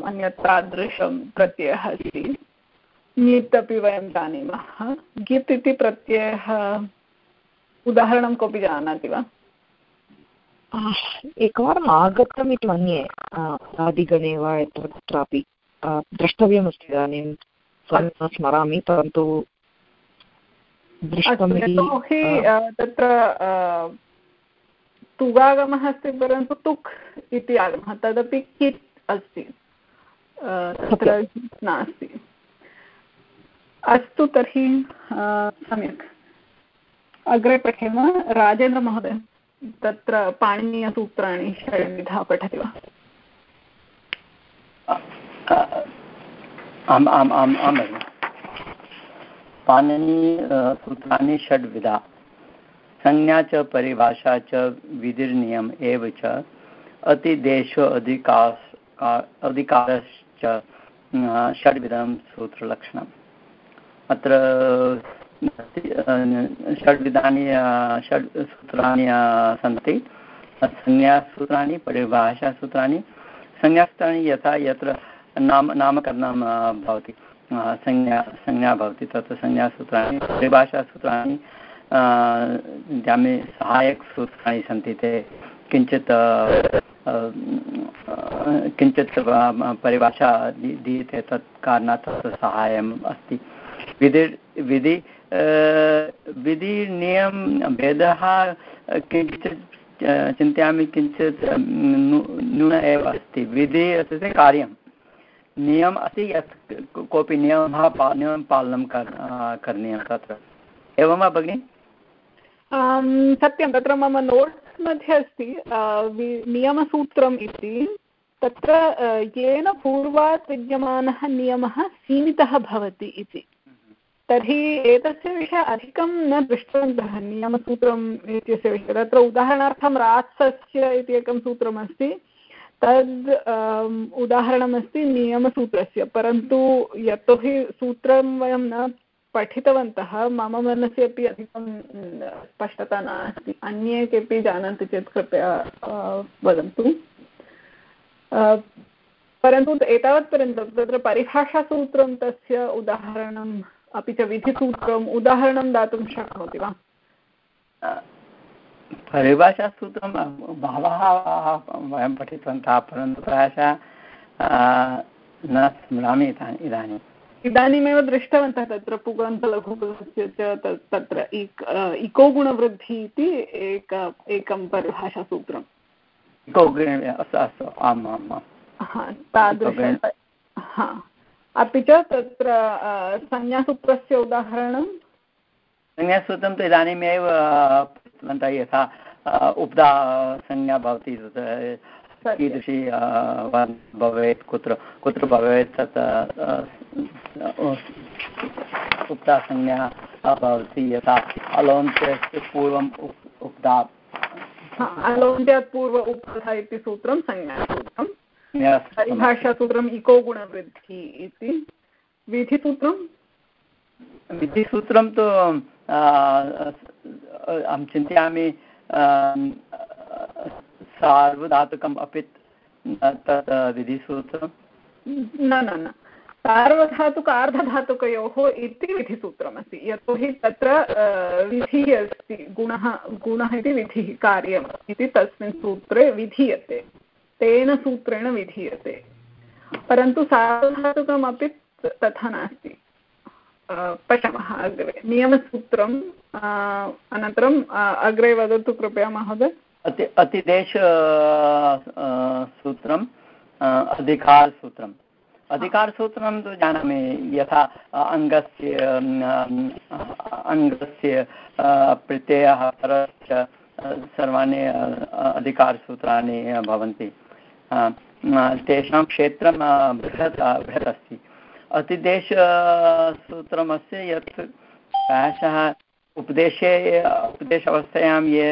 अन्यत् तादृशं प्रत्ययः अस्ति? ङित् अपि वयं जानीमः। गित् इति प्रत्ययः, उदाहरणं कोऽपि जानाति वा? एकवारम् आगतम् इति मन्ये आदिगणे वा यत्र कुत्रापि द्रष्टव्यमस्ति इदानीं न स्मरामि परन्तु यतोहि तत्र तुगागमः अस्ति परन्तु तुक् इति आगमः तदपि कित् अस्ति? तत्र नास्ति? अस्तु तर्हि सम्यक्। अग्रे पठेम राजेन्द्रमहोदय। तत्र पाणिनीयसूत्राणि षड्विधा पठति वा? आम् आम् आम् आम्, भगिनि। पाणिनीयसूत्राणि षड्विधा। संज्ञा च, परिभाषा च, विधिर्नियम एव च, अतिदेशो अधिकास् अधिकारश्च षड्विधं सूत्रलक्षणम्। अत्र षड्विधानि षड् सूत्राणि सन्ति। संज्ञासूत्राणि परिभाषासूत्राणि। संज्ञासूत्राणि यथा यत्र नाम, नामकरणं भवति। संज्ञा संज्ञा भवति तत्र संज्ञासूत्राणि परिभाषासूत्राणि जामे सहायकसूत्राणि सन्ति ते। किञ्चित् किञ्चित् परिभाषा दीयते तत् कारणात् तत्र सहायम् अस्ति। विधि विधि विधिनियम भेदः, किञ्चित् चिन्तयामि किञ्चित् न्यून एव अस्ति। विधिः इत्युक्ते कार्यं। नियमः अस्ति यत् कोऽपि नियमः पा, नियमं पालनं करणीयं तत्र। एवं वा भगिनि? सत्यं, तत्र मम नोट्स् मध्ये अस्ति नियमसूत्रम् इति। तत्र येन पूर्वात् विद्यमानः नियमः सीमितः भवति इति। तर्हि एतस्य विषये अधिकं न दृष्टवन्तः नियमसूत्रम् इत्यस्य विषये। तत्र उदाहरणार्थं रात्सस्य इति एकं सूत्रमस्ति। तद् उदाहरणमस्ति नियमसूत्रस्य। परन्तु यतोहि सूत्रं वयं न पठितवन्तः, मम मनसि अपि अधिकं स्पष्टता नास्ति। अन्ये केपि जानन्ति चेत् कृपया वदन्तु। परन्तु एतावत्पर्यन्तं तत्र परिभाषासूत्रं तस्य उदाहरणं अपि च विधिसूत्रम् उदाहरणं दातुं शक्नोति वा? परिभाषासूत्रं बहवः वयं पठितवन्तः परन्तु प्रायशः न स्मरामि इदानीम् इदानीमेव दृष्टवन्तः तत्र पुगन्तलघुपदस्य च तत्र इक् इको गुणवृद्धिः इति एक एकं परिभाषासूत्रम्। इको अस्तु अस्तु आम् आम् आम्। तादृश हा। अपि च तत्र संज्ञासूत्रस्य उदाहरणं? संज्ञासूत्रं तु इदानीमेव यथा उपदा संज्ञा भवति कीदृशी भवेत् कुत्र कुत्र भवेत् तत् उक्ता संज्ञा भवति यथा अलोन्त्यस्य पूर्वम् उक्ता अलोन्त्यात् पूर्व उक्तः इति सूत्रं संज्ञासूत्रम् परिभाषासूत्रम् इको गुणवृद्धि इति। विधिसूत्रं विधिसूत्रं तु अहं चिन्तयामि सार्वधातुकम् अपि तत् विधिसूत्रं न न न। सार्वधातुक अर्धधातुकयोः इति विधिसूत्रमस्ति। यतोहि तत्र विधिः अस्ति गुणः गुणः इति विधिः कार्यम् इति तस्मिन् सूत्रे विधीयते। तेन सूत्रेण विधीयते। परन्तु सार्वधातुकमपि तथा नास्ति। पश्यामः अग्रे। नियमसूत्रम् अनन्तरम् अग्रे वदतु कृपया महोदय। अति, अतिदेश सूत्रम् अधिकारसूत्रम्। अधिकारसूत्रं तु जानामि, यथा अङ्गस्य अङ्गस्य प्रत्ययः परश्च सर्वाणि अधिकारसूत्राणि भवन्ति। तेषां क्षेत्रं बृहत् बृहत् अस्ति। अतिदेशसूत्रमस्य यत् प्रायशः उपदेशे उपदेश अवस्थायां ये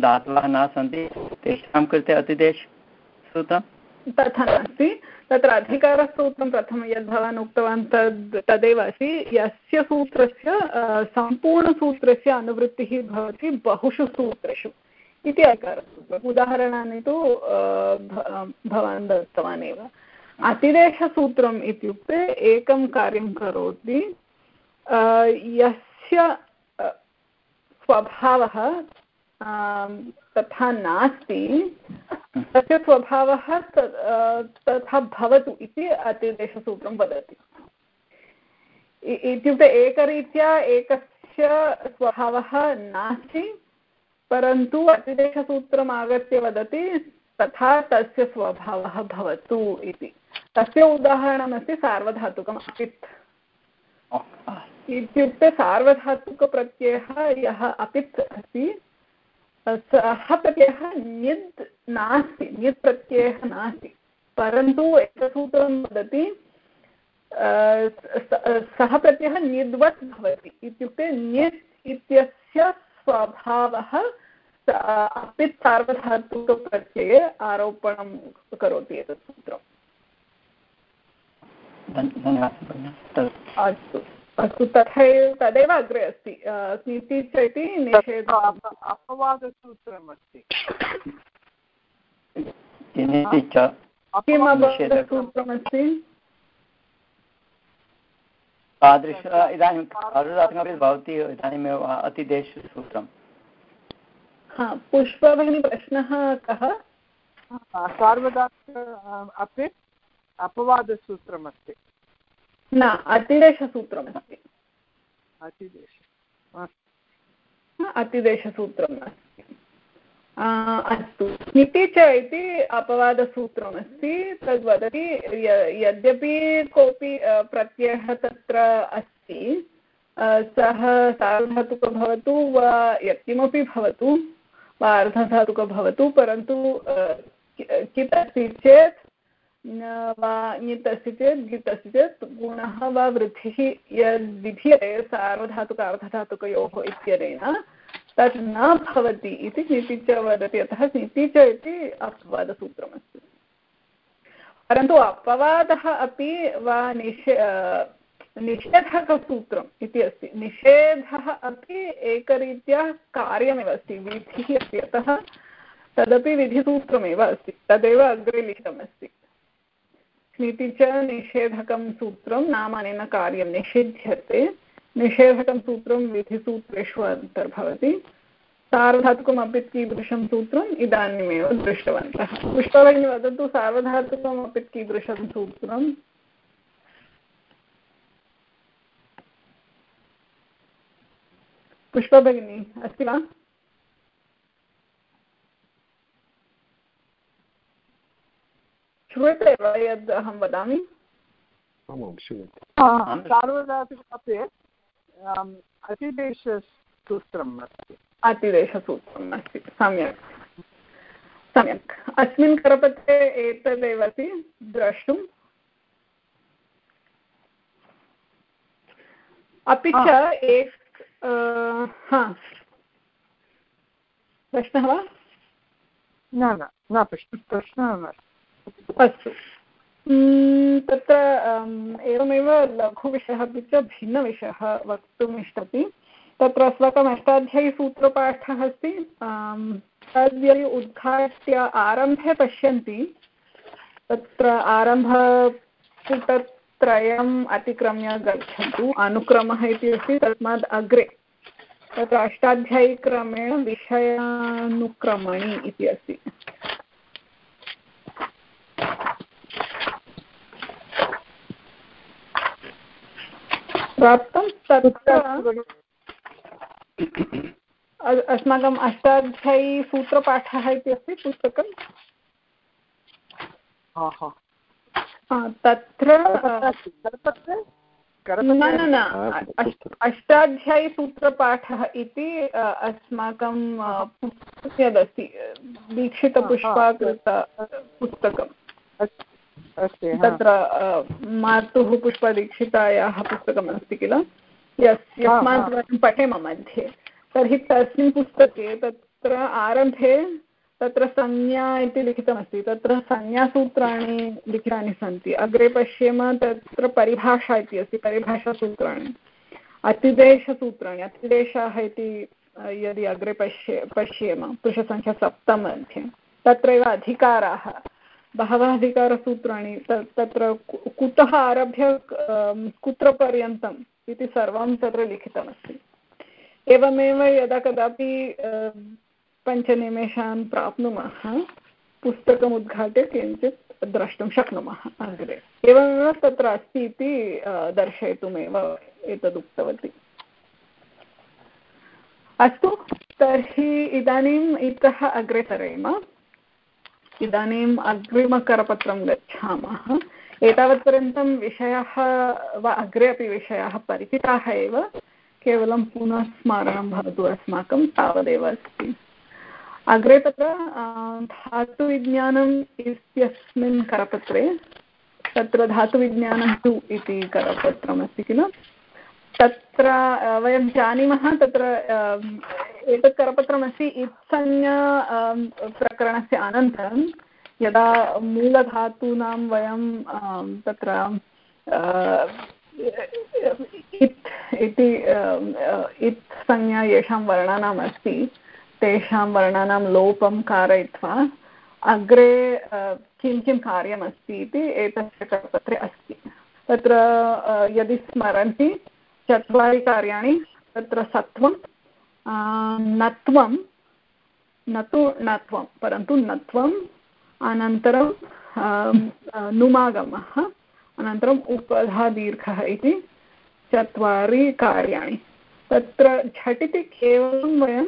धातवः न सन्ति, तेषां कृते अतिदेशसूत्रं तथा नास्ति। तत्र अधिकारसूत्रं प्रथमं यद् भवान् उक्तवान् तद्, तदेव अस्ति। यस्य सूत्रस्य सम्पूर्णसूत्रस्य अनुवृत्तिः भवति बहुषु सूत्रेषु। इति अधिकारसूत्रम् उदाहरणानि तु भवान् दत्तवान् एव। अतिदेशसूत्रम् इत्युक्ते एकं कार्यं करोति यस्य स्वभावः तथा नास्ति, तस्य स्वभावः तथा भवतु इति अतिदेशसूत्रं वदति। इत्युक्ते एकरीत्या एकस्य स्वभावः नास्ति परन्तु अतिदेशसूत्रम् आगत्य वदति तथा तस्य स्वभावः भवतु इति। तस्य उदाहरणमस्ति सार्वधातुकम् अपित्। इत्युक्ते सार्वधातुकप्रत्ययः यः अपित् अस्ति सः प्रत्ययः न्यद् नास्ति न्यत् प्रत्ययः नास्ति। परन्तु एकसूत्रं वदति सः प्रत्ययः न्यद्वत् भवति। इत्युक्ते न्यत् इत्यस्य स्वभावः अपि सार्वधातुकप्रत्यये आरोपणं करोति एतत् सूत्रम्। अस्तु। अस्तु तथैव तदेव अग्रे अस्ति। स्निति च इति निषेध अपवादसूत्रमस्ति। किम् अपवादसूत्रमस्ति तादृश इदानीं तादृशमपि भवति इदानीमेव अतिदेशसूत्रं हा पुष्पभगिनी प्रश्नः कः? सार्वधातुक अपि अपवादसूत्रमस्ति। न अतिदेशसूत्रमस्ति। अतिदेश अतिदेशसूत्रम् अस्ति। अस्तु। स्मिति च इति अपवादसूत्रमस्ति। तद्वदति यद्यपि कोऽपि प्रत्ययः तत्र अस्ति सः सार्वधातुकः भवतु वा यत्किमपि भवतु, वा अर्धधातुकः भवतु, परन्तु कित् अस्ति चेत् वा ङित् अस्ति चेत्, गित् अस्ति चेत्, गुणः वा वृद्धिः यद्विधीयते सार्वधातुक अर्धधातुकयोः इत्यनेन तत् न भवति इति नीति च वदति, अतः नीति च इति अपवादसूत्रमस्ति। परन्तु अपवादः अपि वा निषे निषेधकसूत्रम् इति अस्ति। निषेधः अपि एकरीत्या कार्यमेव अस्ति, विधिः अस्ति, अतः तदपि विधिसूत्रमेव अस्ति, तदेव अग्रे लिखितमस्ति। स्मृति च निषेधकं सूत्रं नाम अनेन कार्यं निषिध्यते। निषेधकं सूत्रं विधिसूत्रेषु अन्तर्भवति सार्वधातुकमपि कीदृशं सूत्रम् इदानीमेव दृष्टवन्तः। पुष्पभगिनी वदतु सार्वधातुकमपि कीदृशं सूत्रम्। पुष्पभगिनी अस्ति वा? श्रूयते वा यद् अहं वदामि? आमां श्रूयते। सार्वधातुकमपि अतिदेशसूत्रम् अस्ति। अतिदेशसूत्रम् अस्ति। सम्यक्। सम्यक्। अस्मिन् करपत्रे एतदेव अस्ति द्रष्टुम्। अपि च एक प्रश्नः वा? न न प्रश्नः नास्ति। अस्तु। तत्र एवमेव लघुविषयः अपि च भिन्नविषयः वक्तुम् इष्टति। तत्र अस्माकम् अष्टाध्यायीसूत्रपाठः अस्ति यदि उद्घाट्य आरम्भे पश्यन्ति। तत्र आरम्भपुट त्रयम् अतिक्रम्य गच्छन्तु, अनुक्रमः इति अस्ति तस्मात् अग्रे। तत्र अष्टाध्यायीक्रमेण विषयानुक्रमणि इति अस्ति। प्राप्तं तत्र अस्माकम् अष्टाध्यायी सूत्रपाठः इति अस्ति पुस्तकं तत्र न न न अष्टाध्यायीसूत्रपाठः इति अस्माकं यदस्ति दीक्षितपुष्पाकृत पुस्तकम्। तत्र मातुः पुष्पदीक्षितायाः पुस्तकमस्ति किल? यस् यस्मात् वयं पठेम मध्ये। तर्हि तस्मिन् पुस्तके तत्र आरम्भे तत्र संज्ञा इति लिखितमस्ति। तत्र संज्ञासूत्राणि लिखितानि सन्ति। अग्रे पश्येम तत्र परिभाषा इति अस्ति परिभाषासूत्राणि। अतिदेशसूत्राणि अतिदेशाः इति यदि अग्रे पश्ये पश्येम पृष्ठसङ्ख्या सप्तमध्ये। तत्रैव अधिकाराः। बहवः अधिकारसूत्राणि तत्र कुतः आरभ्य कुत्र पर्यन्तम् इति सर्वं तत्र लिखितमस्ति। एवमेव यदा कदापि पञ्चनिमेषान् प्राप्नुमः पुस्तकम् उद्घाट्य किञ्चित् द्रष्टुं शक्नुमः अग्रे। एवमेव तत्र अस्ति इति दर्शयितुमेव एतदुक्तवती। अस्तु, तर्हि इदानीम् इतः अग्रे सरेम। इदानीम् अग्रिमकरपत्रं गच्छामः। एतावत्पर्यन्तं विषयाः वा अग्रे अपि विषयाः परिचिताः एव। केवलं पुनः भवतु अस्माकं तावदेव अस्ति। अग्रे तत्र धातुविज्ञानम् इत्यस्मिन् करपत्रे, तत्र धातुविज्ञानं तु इति करपत्रमस्ति किल? तत्र वयं जानीमः, तत्र एतत् करपत्रमस्ति इत्संज्ञा प्रकरणस्य अनन्तरं, यदा मूलधातूनां वयं तत्र इत्, इति इत् संज्ञा येषां वर्णानाम् अस्ति, तेषां वर्णानां लोपं कारयित्वा, अग्रे किं किं कार्यमस्ति इति एतस्य करपत्रे अस्ति। तत्र यदि स्मरन्ति चत्वारि कार्याणि, तत्र सत्वं नत्वं न तु नत्वं, परन्तु नत्वम् अनन्तरं नुमागमः, अनन्तरम् उपधादीर्घः इति चत्वारि कार्याणि। तत्र झटिति केवलं वयं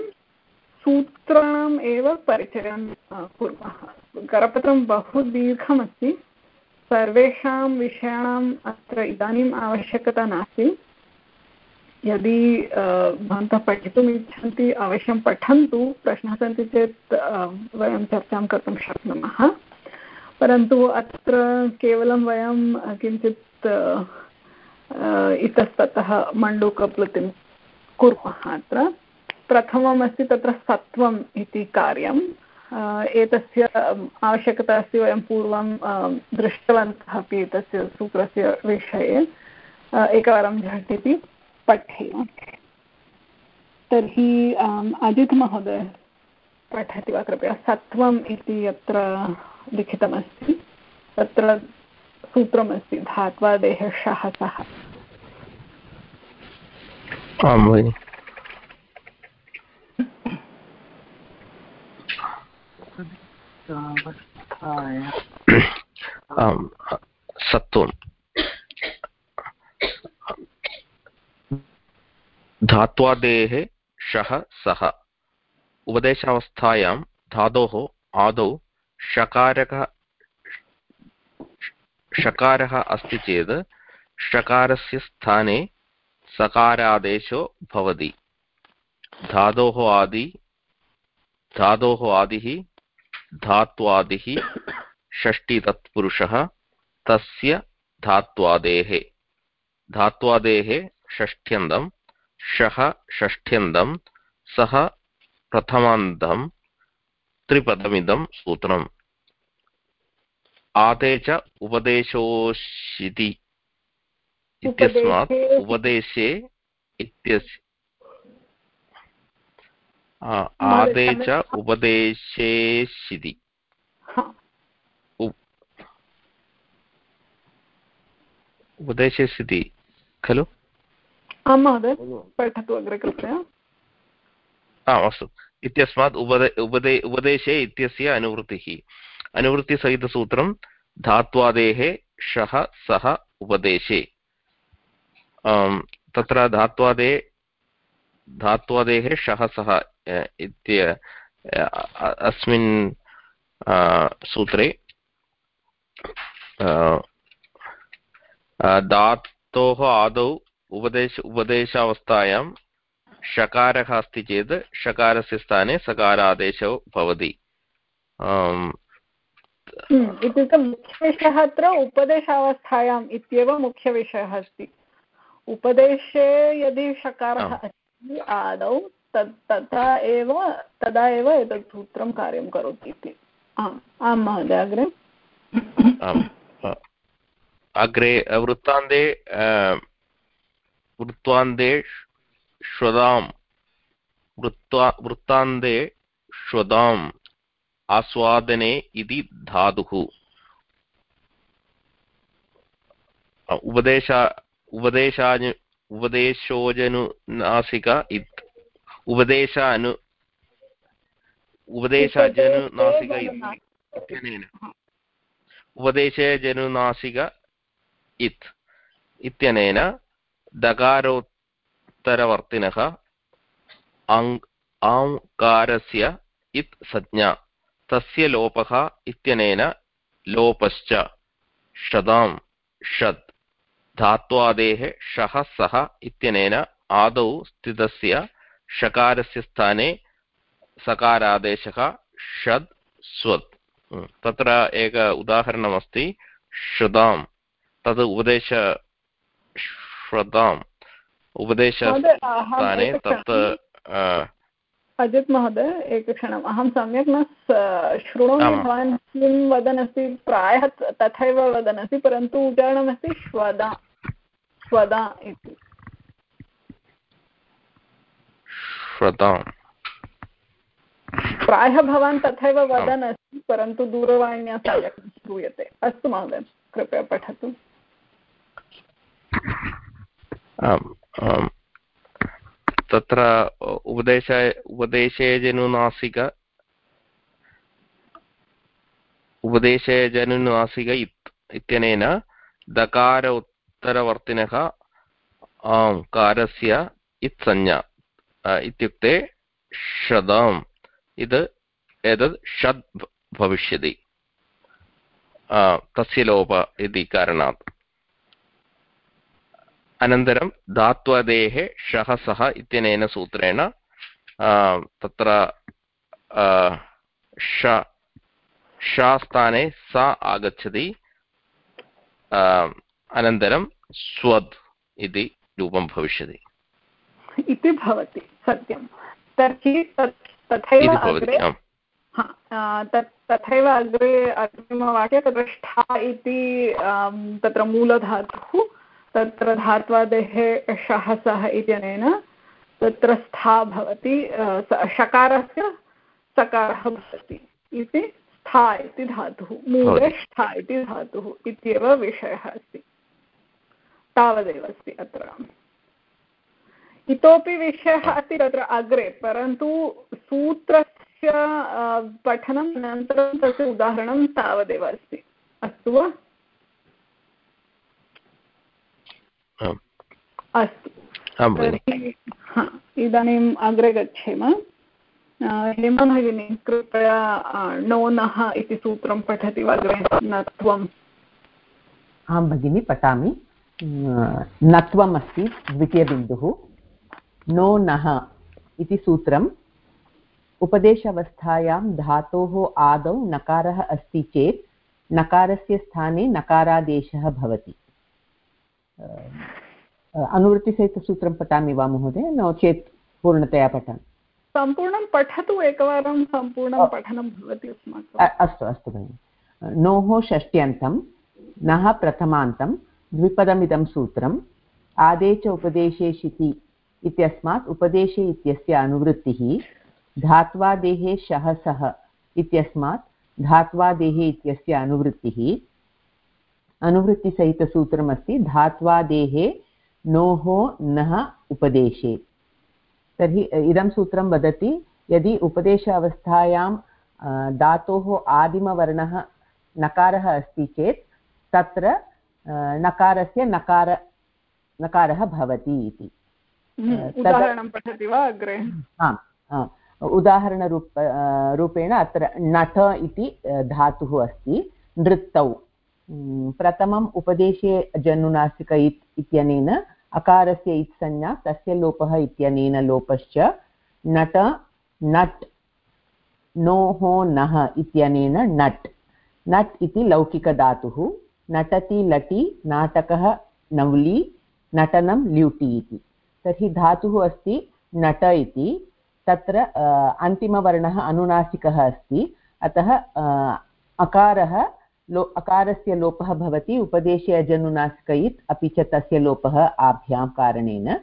सूत्राणाम् एव परिचयं कुर्मः। करपत्रं बहु दीर्घमस्ति। सर्वेषां विषयाणाम् अत्र इदानीम् आवश्यकता नास्ति। यदि भवन्तः पठितुम् इच्छन्ति अवश्यं पठन्तु, प्रश्नाः सन्ति चेत् वयं चर्चां कर्तुं शक्नुमः। परन्तु अत्र केवलं वयं किञ्चित् इतस्ततः मण्डूकप्लुतिं कुर्मः अत्र। प्रथममस्ति तत्र सत्वम् इति कार्यम् एतस्य आवश्यकता अस्ति वयं पूर्वं दृष्टवन्तः अपि एतस्य सूत्रस्य विषये। एकवारं झटिति। पठेम तर्हि अजित् महोदय पठति वा कृपया। सत्वम् इति यत्र लिखितमस्ति तत्र सूत्रमस्ति धात्वादेः शः सः। आं भगिनि सत्वं धात्वादेः शः सः। उपदेशावस्थायां धातोः आदौ षकारः षकारः अस्ति चेत् षकारस्य स्थाने सकारादेशो भवति। धातोः आदि धातोः आदिः धात्वादिः षष्टितत्पुरुषः तस्य धात्वादेः। धात्वादेः षष्ठ्यन्तं शः षष्ठ्यन्तं सः प्रथमान्तं त्रिपदमिदं सूत्रम्। आते च उपदेशोषिति इत्यस्मात् उपदेशे इत्यस्य आदे च उपदेशेषिति। उपदेशस्थिति खलु? आं महोदय पठतु अग्रे कृपया। आम् अस्तु। इत्यस्मात् उपदे उपदे उपदेशे इत्यस्य अनुवृत्तिः। अनुवृत्तिसहितसूत्रं धात्वादेः शः सः उपदेशे। तत्र धात्वादे धात्वादेः शः सः इत्य अस्मिन् सूत्रे धातोः आदौ उपदेश उपदेशावस्थायां षकारः अस्ति चेत् षकारस्य स्थाने सकारादेशो भवति। हम्म, इत्युक्ते मुख्यविषयः अत्र उपदेशावस्थायाम् इत्येव मुख्यविषयः अस्ति। उपदेशे यदि षकारः अस्ति आदौ तत् तथा एव तदा एव एतत् सूत्रं कार्यं करोति इति। आम् आं महोदय अग्रे। अग्रे वृत्तान्ते वृत्तान्ते श्वदां वृत्ता वृत्तान्ते श्वदाम्। आस्वादने इति धातुः। उपदेश उपदेशानु उपदेशोजनुनासिक इत्। उपदेश अनु उपदेशजनुनासिक इत्यनेन उपदेशजनुनासिक इत्। इत्यनेन दकारोत्तरवर्तिनः आङ्कारस्य इत् संज्ञा तस्य लोपः इत्यनेन लोपश्च शतां षत् धात्वादेः शः सः इत्यनेन आदौ स्थितस्य षकारस्य स्थाने सकारादेशः षद् स्वत् तत्र एक उदाहरणमस्ति श्रुतां तद् उपदेश श्रुताम् उपदेशस्थाने तत् अजित् महोदय एकक्षणम्। अहं सम्यक् न शृणोमि भवान् किं वदन् अस्ति प्रायः तथैव वदन् अस्ति परन्तु उच्चारणमस्ति श्वदा। श्वदा इति। प्रायः भवान् तथैव वदन् अस्ति परन्तु दूरवाण्या सम्यक् श्रूयते। अस्तु महोदय कृपया पठतु। तत्र उपदेश उपदेशे जनुनासिक उपदेशे जनुनासिक इत्यनेन दकार उत्तरवर्तिनः कारस्य इत् संज्ञा इत्युक्ते शदम् इद् एतद् षद् भविष्यति तस्य लोप इति कारणात् अनन्तरं धात्वदेः शः सः इत्यनेन सूत्रेण तत्र श स्थाने सा आगच्छति अनन्तरं स्वद् इति रूपं भविष्यति। इति भवति सत्यं। तर्हि तथैव अग्रे तथैव अग्रे अग्रिमवाक्ये तत्र ष्ठा इति तत्र मूलधातुः तत्र धात्वादेः शः सः इत्यनेन तत्र स्था भवति षकारस्य सकारः भवति इति स्था इति धातुः मूले ष्ठा इति धातुः इत्येव विषयः अस्ति। तावदेव अस्ति अत्र। इतोपि विषयः अस्ति तत्र अग्रे परन्तु सूत्रस्य पठनम् अनन्तरं तस्य उदाहरणं तावदेव अस्ति। अस्तु वा? अस्तु। इदानीम् अग्रे गच्छेम। हेमा भगिनी कृपया णोनः इति सूत्रं पठति वा अग्रे नत्वम्? आं भगिनि पठामि। नत्वम् अस्ति द्वितीयबिन्दुः। नो नः इति सूत्रम्। उपदेशावस्थायां धातोः आदौ नकारः अस्ति चेत् नकारस्य स्थाने नकारादेशः भवति। अनुवृत्तिसहितसूत्रं पठामि वा महोदय? नो चेत् पूर्णतया पठामि। सम्पूर्णं पठतु एकवारं सम्पूर्णं पठनं भवति अस्माकम् अस्तु अस्तु भगिनि। नोः षष्ट्यन्तं नः प्रथमान्तं द्विपदमिदं सूत्रम् आदे च उपदेशे शिति इत्यस्मात् उपदेशे इत्यस्य अनुवृत्तिः धात्वादेः शः सः इत्यस्मात् धात्वादेः इत्यस्य अनुवृत्तिः अनुवृत्तिसहितसूत्रमस्ति धात्वादेः नोः नः उपदेशे। तर्हि इदं सूत्रं वदति यदि उपदेश अवस्थायां धातोः आदिमवर्णः नकारः अस्ति चेत् तत्र नकारस्य नकार नकारः भवति इति। उदाहरणं पठति वा अग्रे? आम् उदाहरणरूप रूपेण अत्र नट इति धातुः अस्ति नृत्तौ। प्रथमम् उपदेशे जनुनासिक इत्, इत्यनेन, अकारस्य इत्संज्ञा तस्य लोपः इत्यनेन लोपश्च, नट, नट्, नोः, नः इत्यनेन नट्। नट् इति लौकिकधातुः, नटति लटि, नाटकः नवली, नटनं ल्यूटि इति। तर्हि धातुः अस्ति नट इति, तत्र अन्तिमवर्णः अनुनासिकः अस्ति, अतः अकारः लो, अकारस्य लोपः भवति, उपदेशे अजनुनासिकयित् अपि च तस्य लोपः आभ्यां कारणेन।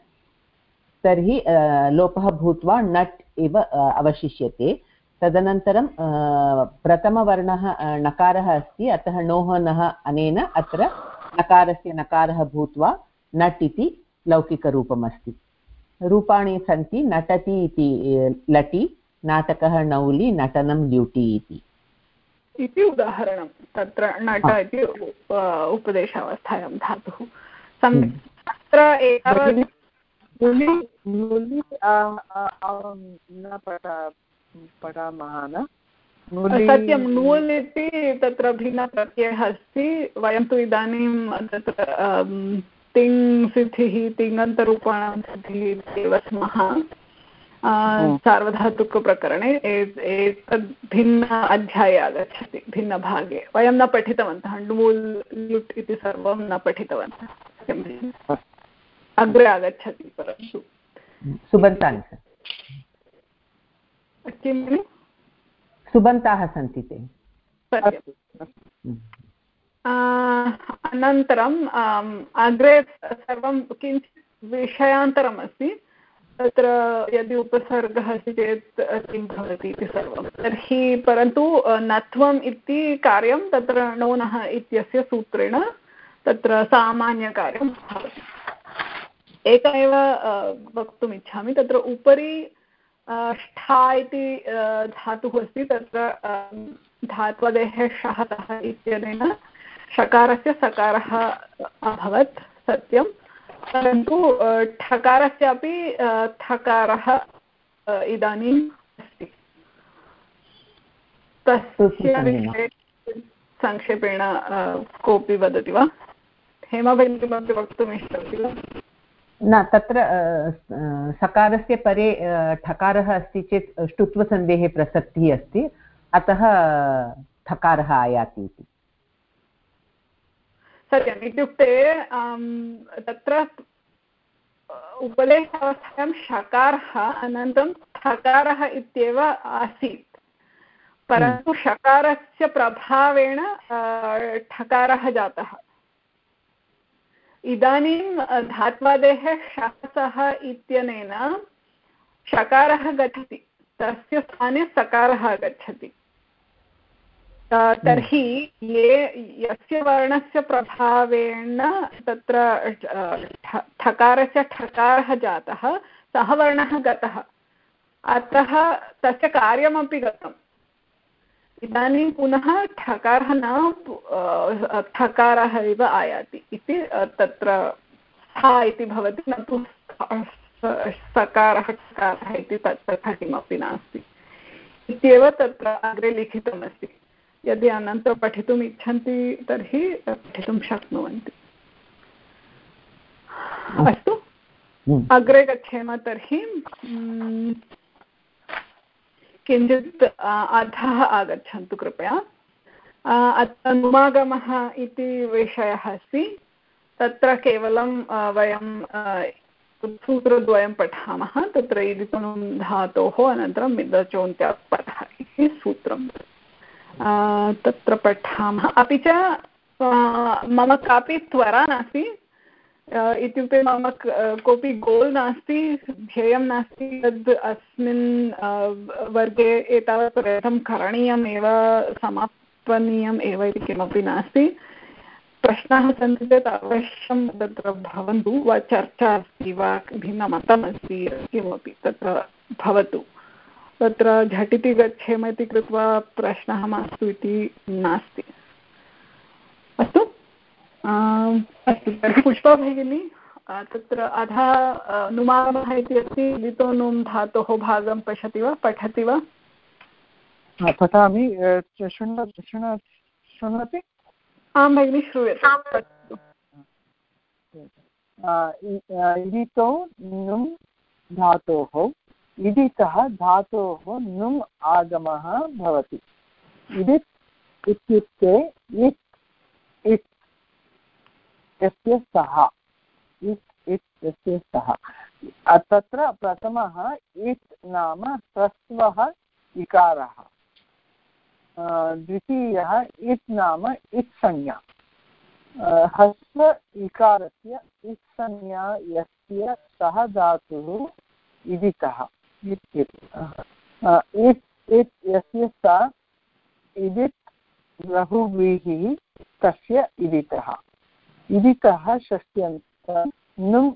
तर्हि लोपः भूत्वा नट् एव अवशिष्यते। तदनन्तरं प्रथमवर्णः नकारः अस्ति, अतः नोः नः अनेन अत्र नकारस्य नकारः भूत्वा नट् इति लौकिकरूपमस्ति। रूपाणि सन्ति, नटति इति लटि, नाटकः नौलि, नटनं ल्यूटि इति। इति उदाहरणं तत्र नट इति उपदेशावस्थायां धातुः। हम्म। अत्र एतावत् पठामः न? सत्यं नूल् इति तत्र भिन्नप्रत्ययः अस्ति। वयं तु इदानीं तत्र तिङ् सिद्धिः तिङन्तरूपाणां सिद्धिः एव स्मः। सार्वधातुकप्रकरणे एतद् भिन्न अध्याये आगच्छति भिन्नभागे। वयं न पठितवन्तः डूल् लुट् इति सर्वं न पठितवन्तः। अग्रे आगच्छति परन्तु। सुबन्तानि किं सुबन्ताः सन्ति ते। अनन्तरम् अग्रे सर्वं किञ्चित् विषयान्तरमस्ति। तत्र यदि उपसर्गः अस्ति चेत् किं भवति इति सर्वं। तर्हि परन्तु नत्वम् इति कार्यं तत्र णोनः इत्यस्य सूत्रेण तत्र सामान्यकार्यं भवति। एक एव वक्तुम् इच्छामि, तत्र उपरि ष्ठा इति धातुः अस्ति, तत्र धात्वदेः शहतः इत्यनेन षकारस्य सकारः अभवत् सत्यं परन्तु ठकारस्यापि ठकारः इदानीम् अस्ति। तस्य विषये संक्षेपेण कोऽपि वदति वा? हेमा किमपि वक्तुम् इच्छति वा? न तत्र सकारस्य परे ठकारः अस्ति चेत् ष्टुत्वसन्धेः प्रसक्तिः अस्ति। अतः ठकारः आयाति इति। सत्यम्। इत्युक्ते तत्र उपदेशावस्थायां षकारः अनन्तरं ठकारः इत्येव आसीत्। परन्तु षकारस्य प्रभावेण ठकारः जातः। इदानीं धात्वादेः शसः इत्यनेन षकारः गच्छति। तस्य स्थाने सकारः गच्छति। तर्हि ये यस्य वर्णस्य प्रभावेण तत्र ठकारस्य ठकारः जातः सः वर्णः गतः। अतः तस्य कार्यमपि गतम्। इदानीं पुनः ठकारः न ठकारः एव आयाति इति तत्र सा इति भवति न तु सकारः ठकारः इति तथा किमपि नास्ति। इत्येव तत्र अग्रे लिखितमस्ति। यदि अनन्तरं पठितुम् इच्छन्ति तर्हि पठितुं शक्नुवन्ति। अस्तु। अग्रे गच्छेम तर्हि किञ्चित् अधः आगच्छन्तु कृपया। अत्र नुमागमः इति विषयः अस्ति। तत्र केवलं वयं सूत्रद्वयं पठामः। तत्र इदितुं धातोः अनन्तरं मिदचोन्त्यात्परः इति सूत्रम् तत्र पठामः। अपि च मम कापि त्वरा नास्ति। इत्युक्ते मम कोऽपि गोल् नास्ति, ध्येयं नास्ति यद् अस्मिन् वर्गे एतावत् पर्यन्तं करणीयमेव समापनीयम् एव इति किमपि नास्ति। प्रश्नाः सन्ति चेत् अवश्यं तत्र भवन्तु, वा चर्चा अस्ति, वा भिन्नमतमस्ति किमपि तत्र भवतु। तत्र झटिति गच्छेम इति कृत्वा प्रश्नः मास्तु इति नास्ति। अस्तु अस्तु तर्हि पुष्पा भगिनी तत्र अधः नुमागमः इति अस्ति लितो नुं धातोः भागं पश्यति वा पठति वा? पठामि शृणोति? आं भगिनि श्रूयते। धातोः इदितः धातोः नुम् आगमः भवति। इदित् इत्युक्ते इत् इत् यस्य सः। इत् इत् यस्य सः। तत्र प्रथमः इत् नाम ह्रस्वः इकारः। द्वितीयः इत् नाम इत्संज्ञा ह्रस्व इकारस्य इत्संज्ञा यस्य सः धातुः इदितः। लघुव्रीहिः तस्य इदितः इदितः षष्ट्यन्तं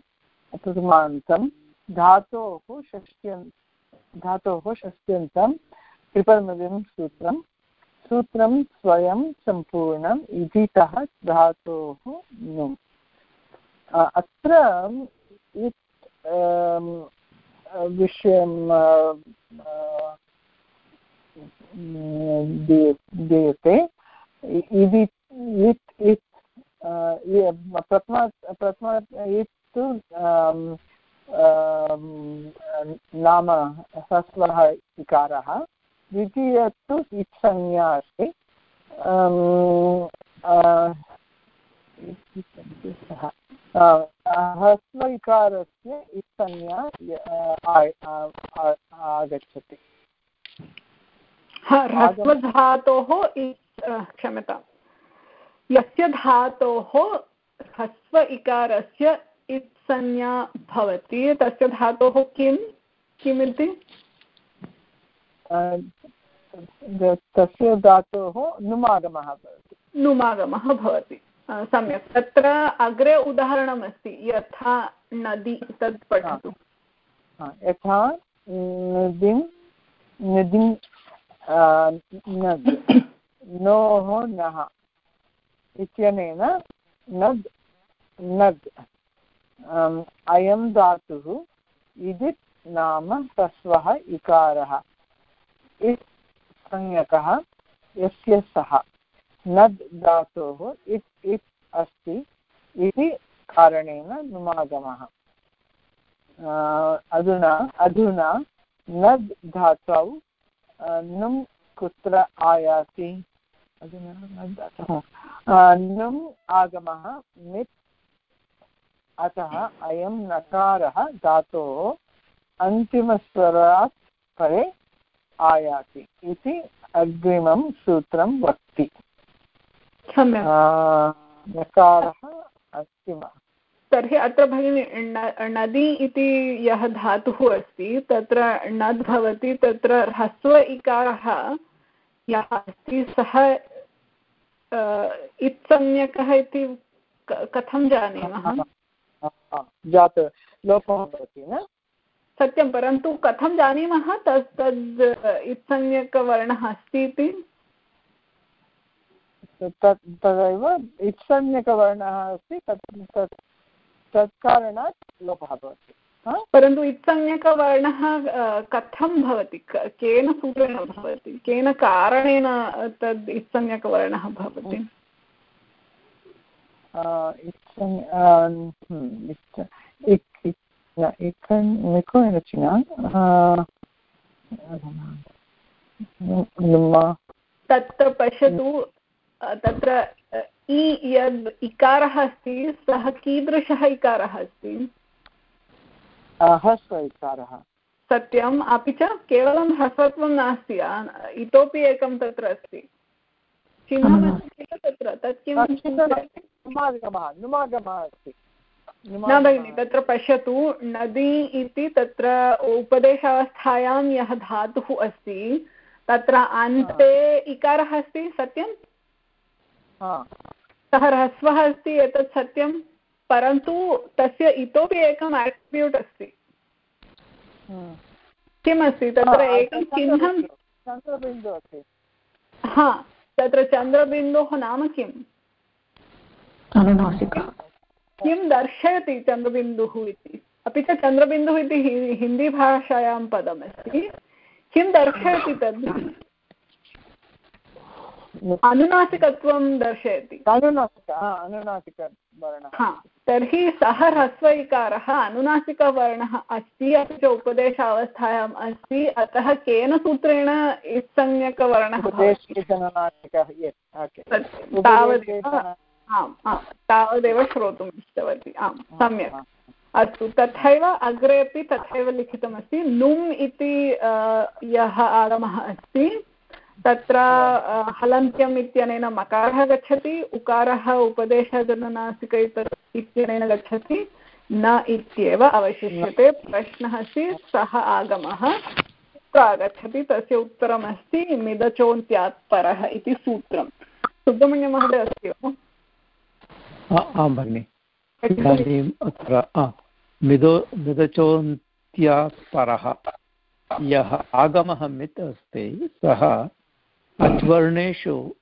प्रथमान्तं धातोः षष्ट्यन् धातोः षष्ट्यन्तं सूत्रं सूत्रं स्वयं सम्पूर्णम् इदितः धातोः अत्र विषयं दीयते। इति, इत् इत् प्रथमा प्रथमा, इत् नाम ह्रस्वः इकारः। द्वितीय तु इत्संज्ञा अस्ति। ह्रस्व इकारस्य इत्संज्ञा आगच्छति। ह्रस्वधातोः क्षम्यतां। यस्य धातोः ह्रस्व इकारस्य इत्संज्ञा भवति तस्य धातोः किं किमिति? तस्य धातोः नुमागमः भवति। नुमागमः भवति। सम्यक्। तत्र अग्रे उदाहरणमस्ति, यथा नदी तत् पठतु। यथा नदीं नदीं नद्, नोः नः इत्यनेन नद् नद् अयं धातुः इदित् नाम ह्रस्वः इकारः। इत् संज्ञकः, यस्य सः। नद् धातोः इत् इत् अस्ति इति कारणेन नुमागमः। अधुना अधुना नद् धातौ नुम् कुत्र आयाति? अधुना नद् धातुः नुम् आगमः मित् अतः अयं नकारः धातोः अन्तिमस्वरात् परे आयाति इति अग्रिमं सूत्रं वक्ति। नकारः अस्ति तर्हि अत्र भगिनि नदी इति यः धातुः अस्ति तत्र नद् भवति तत्र ह्रस्व इकारः यः अस्ति सः इत्संज्ञकः इति कथं जानीमः? जात लोपः भवति न? सत्यं परन्तु कथं जानीमः? तत् तद् इत्संज्ञकवर्णः अस्ति इति? तत् तदैव इत्संज्ञकवर्णः अस्ति तत् तत् कारणात् लोपः भवति। परन्तु इत्संज्ञकवर्णः कथं भवति? केन सूत्रेण भवति? केन कारणेन तद् इत्संज्ञकवर्णः भवति? तत्र पश्यतु तत्र इ यद् इकारः अस्ति सः कीदृशः इकारः अस्ति? ह्रस्व इकारः। सत्यम् अपि च केवलं ह्रस्वत्वं नास्ति इतोपि एकं तत्र अस्ति। चिह्नमस्ति किल तत्र तत् किं न भगिनि तत्र पश्यतु नदी इति तत्र उपदेशावस्थायां यः धातुः अस्ति तत्र अन्ते इकारः अस्ति सत्यं सः ह्रस्वः अस्ति एतत् सत्यं परन्तु तस्य इतोपि एकम् आट्रिब्यूट् अस्ति। किमस्ति? तत्र एकं चिह्नं चन्द्रबिन्दुः अस्ति। हा तत्र चन्द्रबिन्दोः नाम किम्? अनुनासिका। किं दर्शयति चन्द्रबिन्दुः इति? अपि च चन्द्रबिन्दुः इति हिन्दीभाषायां पदमस्ति। किं दर्शयति तद्? अनुनासिकत्वं दर्शयति। अनुनासिक हा अनुनासिकवर्णः। हा। तर्हि सः ह्रस्व इकारः अनुनासिकवर्णः अस्ति अपि च उपदेशावस्थायाम् अस्ति अतः केन सूत्रेण इत्संज्ञकवर्णः। तावदेव आम् आम् तावदेव श्रोतुम् इष्टवती। आम् सम्यक्। अस्तु तथैव अग्रे अपि तथैव लिखितमस्ति नुम् इति यः आगमः अस्ति तत्र हलन्त्यम् इत्यनेन मकारः गच्छति, उकारः उपदेशजननासिक इत- इत्यनेन गच्छति, न इत्येव अवशिष्यते। प्रश्नः अस्ति, सः आगमः, कुत्र आगच्छति, तस्य उत्तरमस्ति, मिदचोन्त्यात् परः इति सूत्रं। सुब्रह्मण्यमहोदय, अस्ति आं भगिनि। इदानीम् अत्र मिदो, मिदचोन्त्यात् परः। यः आगमः मित् अस्ति, सः अच्वर्णेषु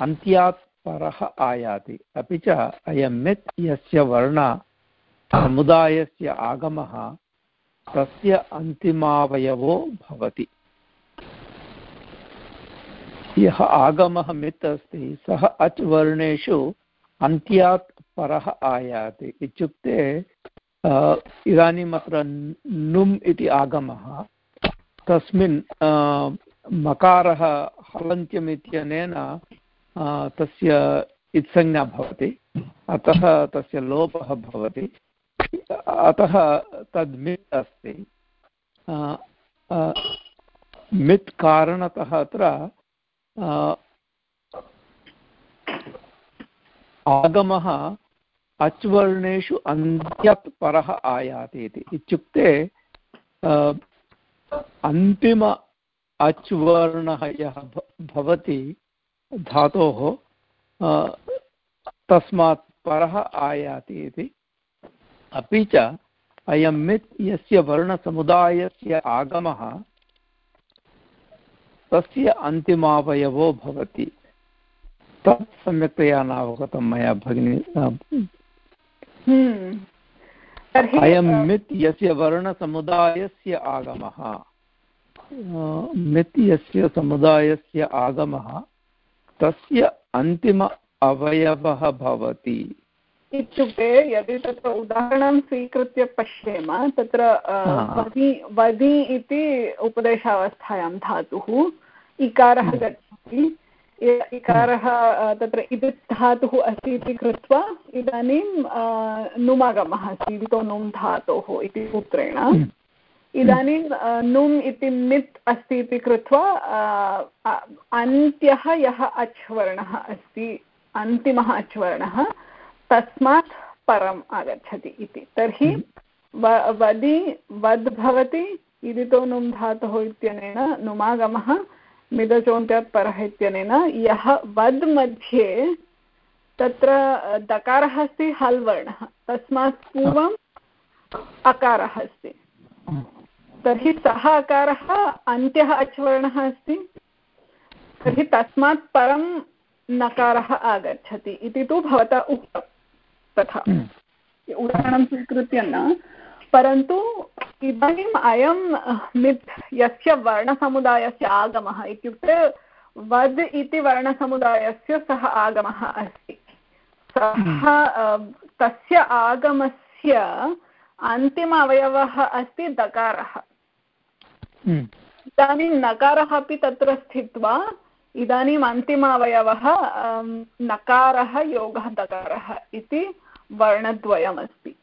अन्त्यात् परः आयाति। अपि च अयं मित् यस्य वर्ण, समुदायस्य आगमः, तस्य अन्तिमावयवो भवति। यः आगमः मित् अस्ति, सः अच् वर्णेषु अन्त्यात् परः आयाति। इत्युक्ते इदानीम् अत्र नुम् इति आगमः, तस्मिन् मकारः हलन्त्यम् इत्यनेन तस्य इत्संज्ञा भवति, अतः तस्य लोपः भवति, अतः तद् मित् अस्ति। मित् कारणतः अत्र आगमः अच्वर्णेषु अन्त्यत् परः आयाति इति। इत्युक्ते अन्तिम अच्वर्णः यः भवति धातोः तस्मात् परः आयाति इति। अपि च अयं मित् यस्य वर्णसमुदायस्य आगमः तस्य अन्तिमावयवो भवति। तत् सम्यक्तया नावगतं मया भगिनि। हम्म। अयं मित् यस्य वर्णसमुदायस्य आगमः। अ, मित् यस्य समुदायस्य आगमः तस्य अन्तिम अवयवः भवति। इत्युक्ते यदि तत्र उदाहरणं स्वीकृत्य पश्येम तत्र। वदि वदि इति उपदेशावस्थायां धातुः इकारः गच्छति। इकारः तत्र इति धातुः अस्ति इति कृत्वा इदानीं नुमागमः अस्ति इदितो नुम् धातोः इति सूत्रेण। इदानीं नुम् इति मित् अस्ति इति कृत्वा अन्त्यः यः अच् वर्णः अस्ति अन्तिमः अच् वर्णः तस्मात् परम् आगच्छति इति। तर्हि वदि वद् भवति इदितो नुम् धातुः इत्यनेन नुमागमः मिदचोन्त्यात् परः इत्यनेन यः वद् मध्ये तत्र दकारः अस्ति हल् वर्णः तस्मात् पूर्वम् अकारः अस्ति। तर्हि सः अकारः अन्त्यः अच्वर्णः अस्ति। तर्हि तस्मात् परं नकारः आगच्छति। इति तु भवता उक्तं तथा। उदाहरणं स्वीकृत्य न परन्तु इदानीम् अयं मित् यस्य वर्णसमुदायस्य आगमः इत्युक्ते वद् इति वर्णसमुदायस्य सः आगमः अस्ति। सः तस्य आगमस्य अन्तिम अवयवः अस्ति दकारः। इदानीं नकारः अपि तत्र स्थित्वा इदानीम् अन्तिम अवयवः अं, नकारः योगः दकारः इति वर्णद्वयमस्ति।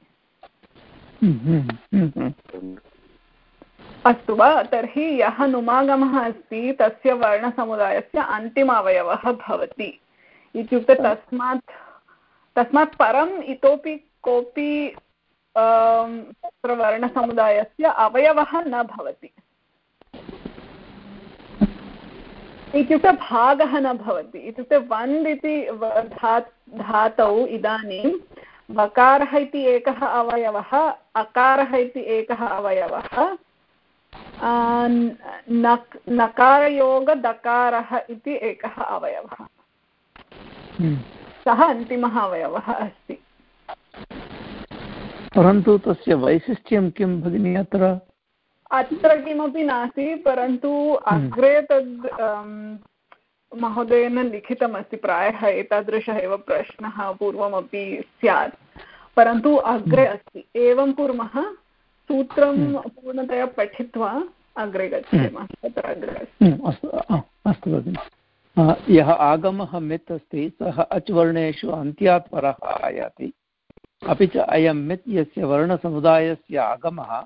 अस्तु वा? तर्हि यः नुमागमः अस्ति तस्य वर्णसमुदायस्य अन्तिम अवयवः भवति। इत्युक्ते तस्मात् तस्मात् परम् इतोपि कोऽपि तत्र वर्णसमुदायस्य अवयवः न भवति। इत्युक्ते भागः न भवति। इत्युक्ते वन्द् इति धा धातौ इदानीं वकारः इति एकः अवयवः अकारः इति एकः अवयवः नकारयोगदकारः इति एकः अवयवः। हम्म। सः अन्तिमः अवयवः अस्ति। परन्तु तस्य वैशिष्ट्यं किं भगिनि अत्र? अत्र किमपि नास्ति परन्तु हम्म। अग्रे तद् महोदयेन लिखितमस्ति प्रायः एतादृशः एव प्रश्नः पूर्वमपि स्यात्। परन्तु अग्रे हम्म। अस्ति। एवं कुर्मः सूत्रं पूर्णतया पठित्वा अग्रे गच्छेम तत्र अग्रे अस्तु। अस्तु भगिनि। यः आगमः मित् अस्ति सः अच् वर्णेषु अन्त्यात् परः आयाति। अपि च अयं मित् यस्य वर्णसमुदायस्य आगमः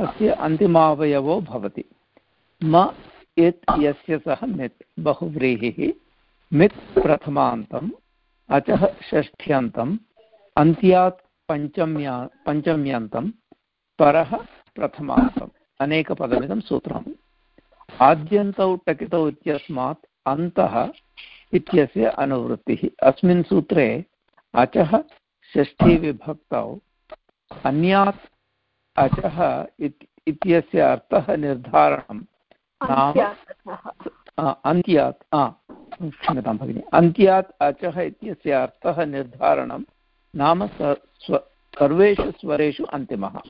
तस्य अन्तिमावयवो भवति। म इत् यस्य सः मित्, बहुव्रीहिः, मित् प्रथमान्तम् अचः षष्ठ्यन्तम् अन्त्यात् पञ्चम्या, पञ्चम्यन्तं, परः प्रथमान्तम् अनेकपदमिदं सूत्रम् आद्यन्तौ टकितौ इत्यस्मात् अन्तः इत्यस्य अनुवृत्तिः। अस्मिन् सूत्रे अचः षष्ठीविभक्तौ अन्यात् अचः इत्यस्य अर्थः निर्धारणं. नाम अन्त्यात् क्षम्यतां भगिनि। अन्त्यात् अचः इत्यस्य अर्थः निर्धारणं नाम सर्वेषु स्वरेषु अन्तिमः।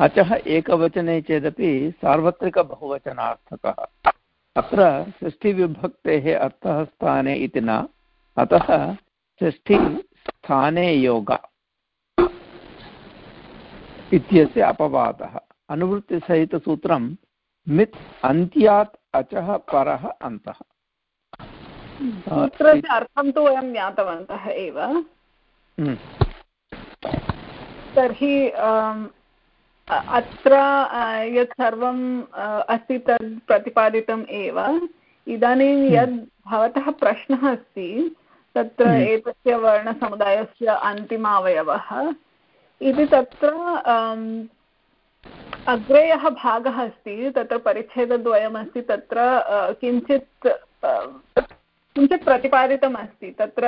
अचः एकवचने चेदपि सार्वत्रिकबहुवचनार्थकः। अत्र षष्ठीविभक्तेः अर्थः स्थाने इति न। अतः षष्ठीस्थाने योग। इत्यस्य अपवादः अनुवृत्तिसहितसूत्रं मित् अन्त्यात् अचः परः अन्तः सूत्रस्य अर्थं तु वयं ज्ञातवन्तः एव हम्म। तर्हि अत्र यत् सर्वम् अस्ति तद् प्रतिपादितम् एव इदानीं हम्म। यद् भवतः प्रश्नः अस्ति तत्र हम्म। एतस्य वर्णसमुदायस्य अन्तिमावयवः इति तत्र अग्रे यः भागः अस्ति, तत्र परिच्छेदद्वयमस्ति, तत्र किञ्चित् किञ्चित् प्रतिपादितम् अस्ति, तत्र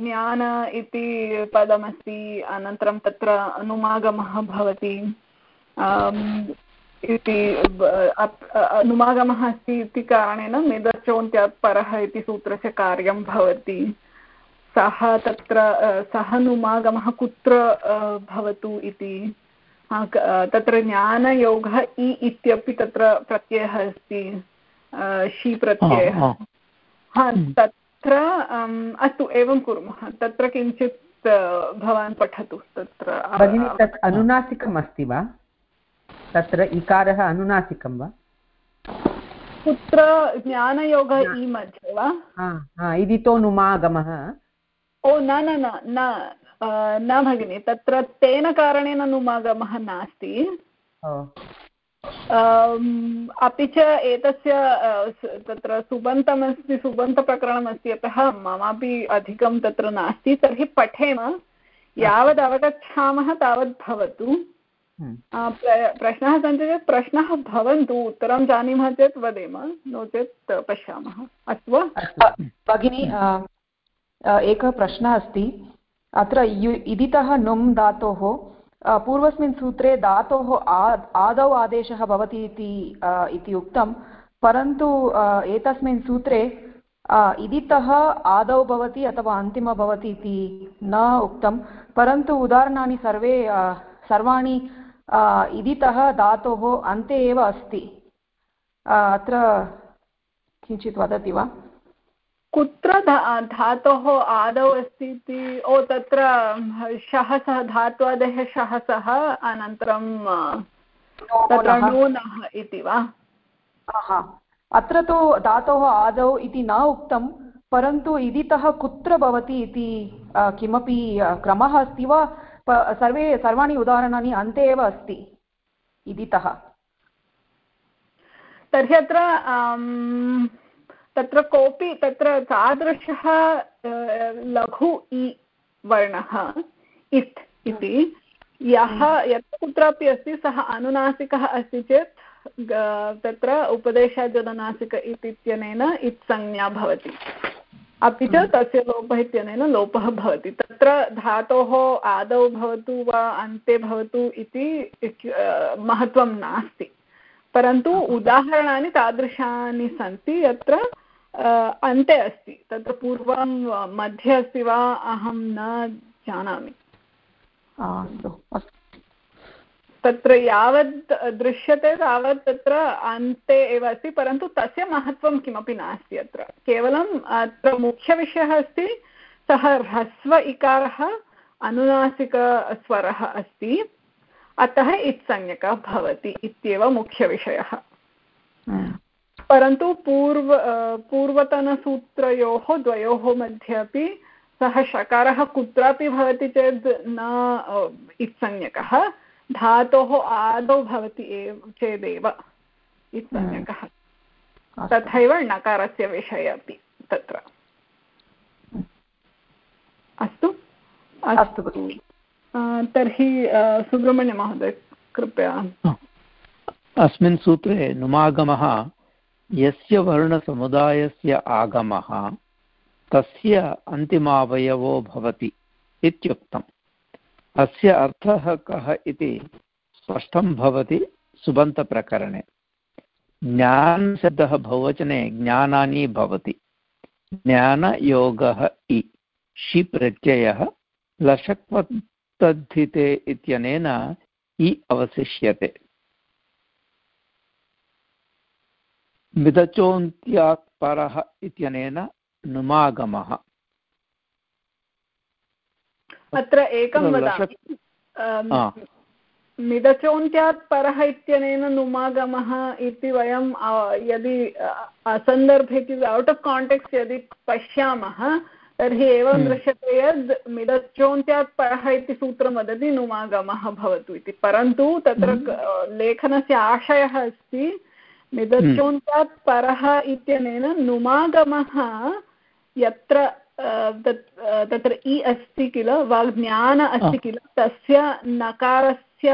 ज्ञान इति पदमस्ति, अनन्तरं तत्र अनुमागमः भवति इति अनुमागमः अस्ति इति कारणेन मेदचोन्त्यात् परः इति सूत्रस्य कार्यं भवति। सः तत्र सः नुमागमः कुत्र भवतु इति? तत्र ज्ञानयोगः इ इत्यपि तत्र प्रत्ययः अस्ति शी प्रत्ययः। हा हम्म। तत्र अस्तु एवं कुर्मः। तत्र किञ्चित् भवान् पठतु तत्र भगिनि तत् अनुनासिकम् अस्ति वा? तत्र इकारः अनुनासिकं वा? कुत्र ज्ञानयोगः इ मध्ये वा? इदितो नुमागमः। ओ न न न न भगिनि तत्र तेन कारणेन नुमागमः नास्ति। अपि च एतस्य तत्र सुबन्तमस्ति सुबन्तप्रकरणमस्ति अतः ममापि अधिकं तत्र नास्ति। तर्हि पठेम। यावद् अवगच्छामः तावद् भवतु। हम्म। प्रश्नाः सन्ति चेत् प्रश्नाः भवन्तु उत्तरं जानीमः चेत् वदेम नो चेत् पश्यामः। अस्तु वा? भगिनि एकः प्रश्नः अस्ति। अत्र इदितः नुम् धातोः पूर्वस्मिन् सूत्रे धातोः आदौ आदेशः भवति इति उक्तं। परन्तु एतस्मिन् सूत्रे इदितः आदौ भवति अथवा अन्तिमः भवति इति न उक्तं। परन्तु उदाहरणानि सर्वे सर्वाणि इदितः धातोः अन्ते एव अस्ति। अत्र किञ्चित् वदति वा? कुत्र धातोः आदौ अस्ति इति ओ तत्र शः सः धात्वादः शः सः अनन्तरं तत्र नूनः। इति वा? अत्र तु धातोः आदौ इति न उक्तं परन्तु इदितः कुत्र भवति इति किमपि क्रमः अस्ति वा? सर्वे सर्वाणि उदाहरणानि अन्ते एव अस्ति इदितः। तर्हि अत्र तत्र कोऽपि तत्र तादृशः लघु इ वर्णः इत् इति। यः यत्र कुत्रापि अस्ति सः अनुनासिकः अस्ति चेत् तत्र उपदेशाजननासिक इत्यनेन इत्संज्ञा भवति। अपि च तस्य लोपः इत्यनेन लोपः भवति। तत्र धातोः आदौ भवतु वा अन्ते भवतु इति महत्त्वं नास्ति। परन्तु उदाहरणानि तादृशानि सन्ति यत्र अन्ते अस्ति। तत्र पूर्वं मध्ये अस्ति वा अहं न जानामि। तत्र यावत् दृश्यते तावत् तत्र अन्ते एव अस्ति परन्तु तस्य महत्त्वं किमपि नास्ति अत्र। केवलम् अत्र मुख्यविषयः अस्ति सः ह्रस्व इकारः अनुनासिकस्वरः अस्ति। अतः इत्संज्ञकः भवति इत्येव मुख्यविषयः। परन्तु पूर्व पूर्वतनसूत्रयोः द्वयोः मध्ये अपि सः शकारः कुत्रापि भवति चेत् न इत्संज्ञकः धातोः आदौ भवति एव चेदेव इत्संज्ञकः तथैव णकारस्य विषये अपि तत्र। अस्तु? अस्तु। तर्हि सुब्रह्मण्यमहोदय कृपया। अस्मिन् सूत्रे नुमागमः, यस्य वर्णसमुदायस्य आगमः, तस्य अन्तिमावयवो भवति इत्युक्तम्। अस्य अर्थः कः इति स्पष्टं भवति सुबन्तप्रकरणे। ज्ञानशब्दः बहुवचने ज्ञानानि भवति। ज्ञानयोगः इ। शि प्रत्ययः लशक्वतद्धिते इत्यनेन इ अवशिष्यते। मिदचोन्त्यात् परः इत्यनेन नुमागमः। अत्र एकं वदामि। मिदचोन्त्यात् परः इत्यनेन नुमागमः इति वयं यदि असन्दर्भे औट् आफ् काण्टेक्स् यदि पश्यामः तर्हि एवं हम्म। दृश्यते यद् मिदचोन्त्यात् परः इति सूत्रं वदति नुमागमः भवतु इति परन्तु तत्र हम्म। लेखनस्य आशयः अस्ति मिदचोन्त्यात् परः इत्यनेन नुमागमः यत्र तत्र इ अस्ति किल वा ज्ञान अस्ति किल तस्य नकारस्य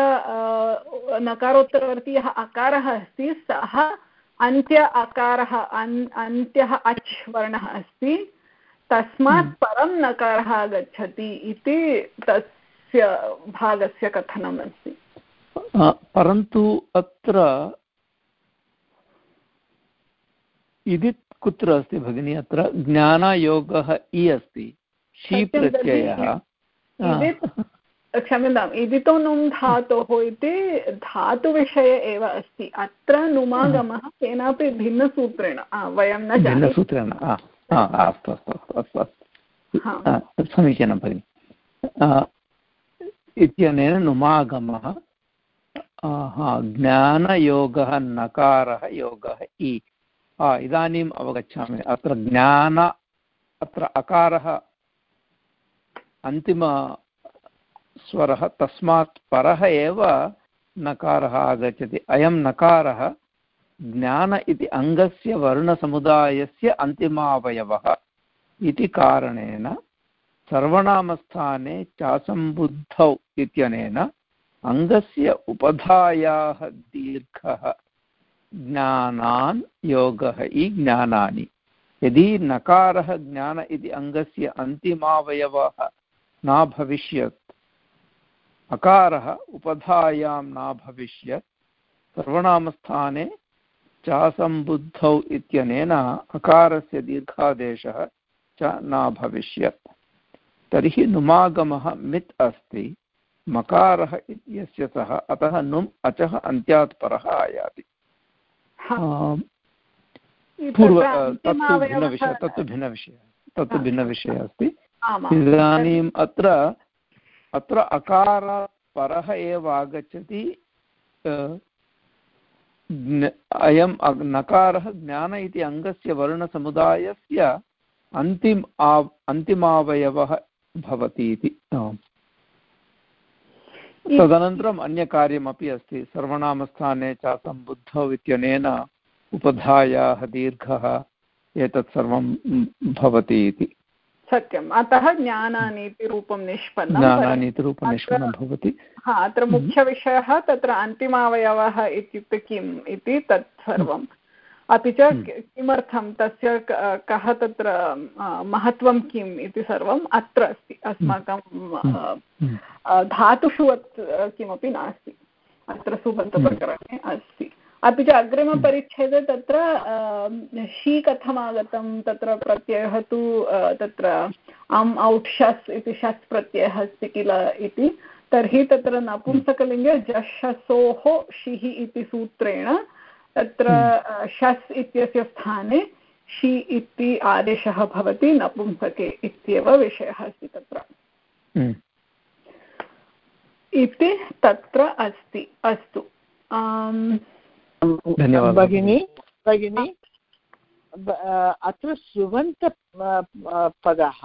नकारोत्तरवर्ती यः अकारः अस्ति सः अन्त्य अकारः अन्त्यः अच् वर्णः अस्ति तस्मात् हम्म। परं नकारः आगच्छति इति तस्य भागस्य कथनम् अस्ति परन्तु अत्र इति कुत्र अस्ति भगिनि? अत्र ज्ञानयोगः इ अस्ति शी प्रत्ययः। क्षम्यताम् इदितो नुम् धातोः इति धातुविषये एव अस्ति। अत्र नुमागमः केनापि भिन्नसूत्रेण वयं न भिन्नसूत्रेण अस्तु अस्तु अस्तु अस्तु समीचीनं भगिनि. इत्यनेन नुमागमः ज्ञानयोगः नकारः योगः इ. इदानीम् अवगच्छामि. अत्र ज्ञान अत्र अकारः अन्तिमस्वरः तस्मात् परः एव नकारः आगच्छति. अयं नकारः ज्ञान इति अङ्गस्य वर्णसमुदायस्य अन्तिमावयवः इति कारणेन सर्वनामस्थाने चासम्बुद्धौ इत्यनेन अङ्गस्य उपधायाः दीर्घः ज्ञानान् योगः इ ज्ञानानि। यदि नकारः ज्ञान इति अङ्गस्य अन्तिमावयवः न भविष्यत्, अकारः उपधायां न भविष्यत्, सर्वनामस्थाने चासम्बुद्धौ इत्यनेन अकारस्य दीर्घादेशः च न भविष्यत्। तर्हि नुमागमः मित् अस्ति मकारः इत्यस्य सः अतः नुम् अचः अन्त्यात् परः आयाति। पूर्व तत्तु भिन्नविषयः तत्तु भिन्नविषयः तत्तु भिन्नविषयः अस्ति। इदानीम् अत्र अत्र अकारात् परः एव आगच्छति अयं नकारः ज्ञान इति अङ्गस्य वर्णसमुदायस्य अन्तिम अन्तिमावयवः भवति इति। तदनन्तरम् अन्यकार्यमपि अस्ति। सर्वनामस्थाने चासं बुद्धौ इत्यनेन उपधायाः दीर्घः एतत् सर्वं भवति इति। सत्यम्। अतः ज्ञानानीतिरूपं निष्पन्नं। ज्ञानानीतिरूपं निष्पन्नं भवति। हा अत्र मुख्यविषयः तत्र अन्तिमावयवः इत्युक्ते किम् इति तत् सर्वम्। अपि च किमर्थं तस्य कः तत्र महत्त्वं किम् इति सर्वम् अत्र अस्ति। अस्माकं धातुषु किमपि नास्ति। अत्र सुबन्तप्रकरणे अस्ति। अपि च अग्रिमपरिच्छेदे तत्र शी कथमागतं तत्र प्रत्ययः तु तत्र अम् औट् शस् इति शस् प्रत्ययः अस्ति किल इति। तर्हि तत्र नपुंसकलिङ्गे जशसोः शिः इति सूत्रेण तत्र शस् इत्यस्य स्थाने षि इति आदेशः भवति नपुंसके इत्येव विषयः अस्ति तत्र। इति तत्र अस्ति अस्तु। भगिनी भगिनी अत्र सुवन्त पदः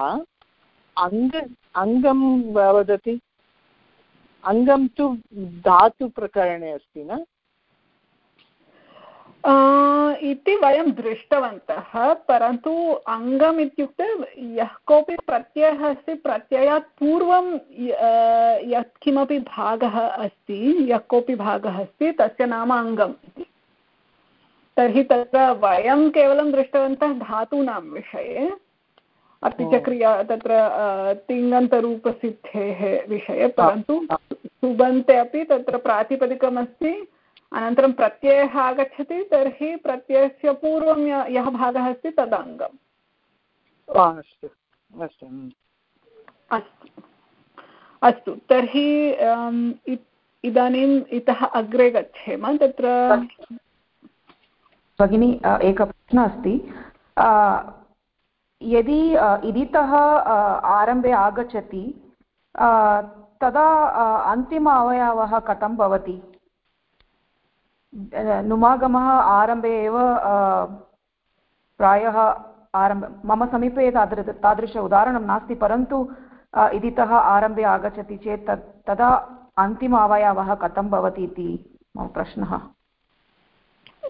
अङ्ग अङ्गं वदति? अङ्गं तु धातुप्रकरणे अस्ति न? इति वयं दृष्टवन्तः परन्तु अङ्गम् इत्युक्ते यः कोऽपि प्रत्ययः अस्ति प्रत्ययात् पूर्वं यत्किमपि भागः अस्ति यः कोऽपि भागः अस्ति तस्य नाम अङ्गम् इति। तर्हि तत्र वयं केवलं दृष्टवन्तः धातूनां विषये अपि च क्रिया तत्र तिङन्तरूपसिद्धेः विषये परन्तु सुबन्ते अपि तत्र प्रातिपदिकमस्ति। अनन्तरं प्रत्ययः आगच्छति तर्हि प्रत्ययस्य पूर्वं यः भागः अस्ति तदङ्गम्। अस्तु अस्तु अस्तु। अस्तु तर्हि इदानीम् इतः अग्रे गच्छेम तत्र भगिनी एकः प्रश्नः अस्ति। यदि इदितः आरम्भे आगच्छति तदा अन्तिम अवयवः कथं भवति? नुमागमः आरम्भे एव प्रायः आरंभ मम समीपे तादृश तादृश उदाहरणं नास्ति परन्तु इदितः आरम्भे आगच्छति चेत् तत् तदा अन्तिम अवयवः कथं भवति इति मम प्रश्नः।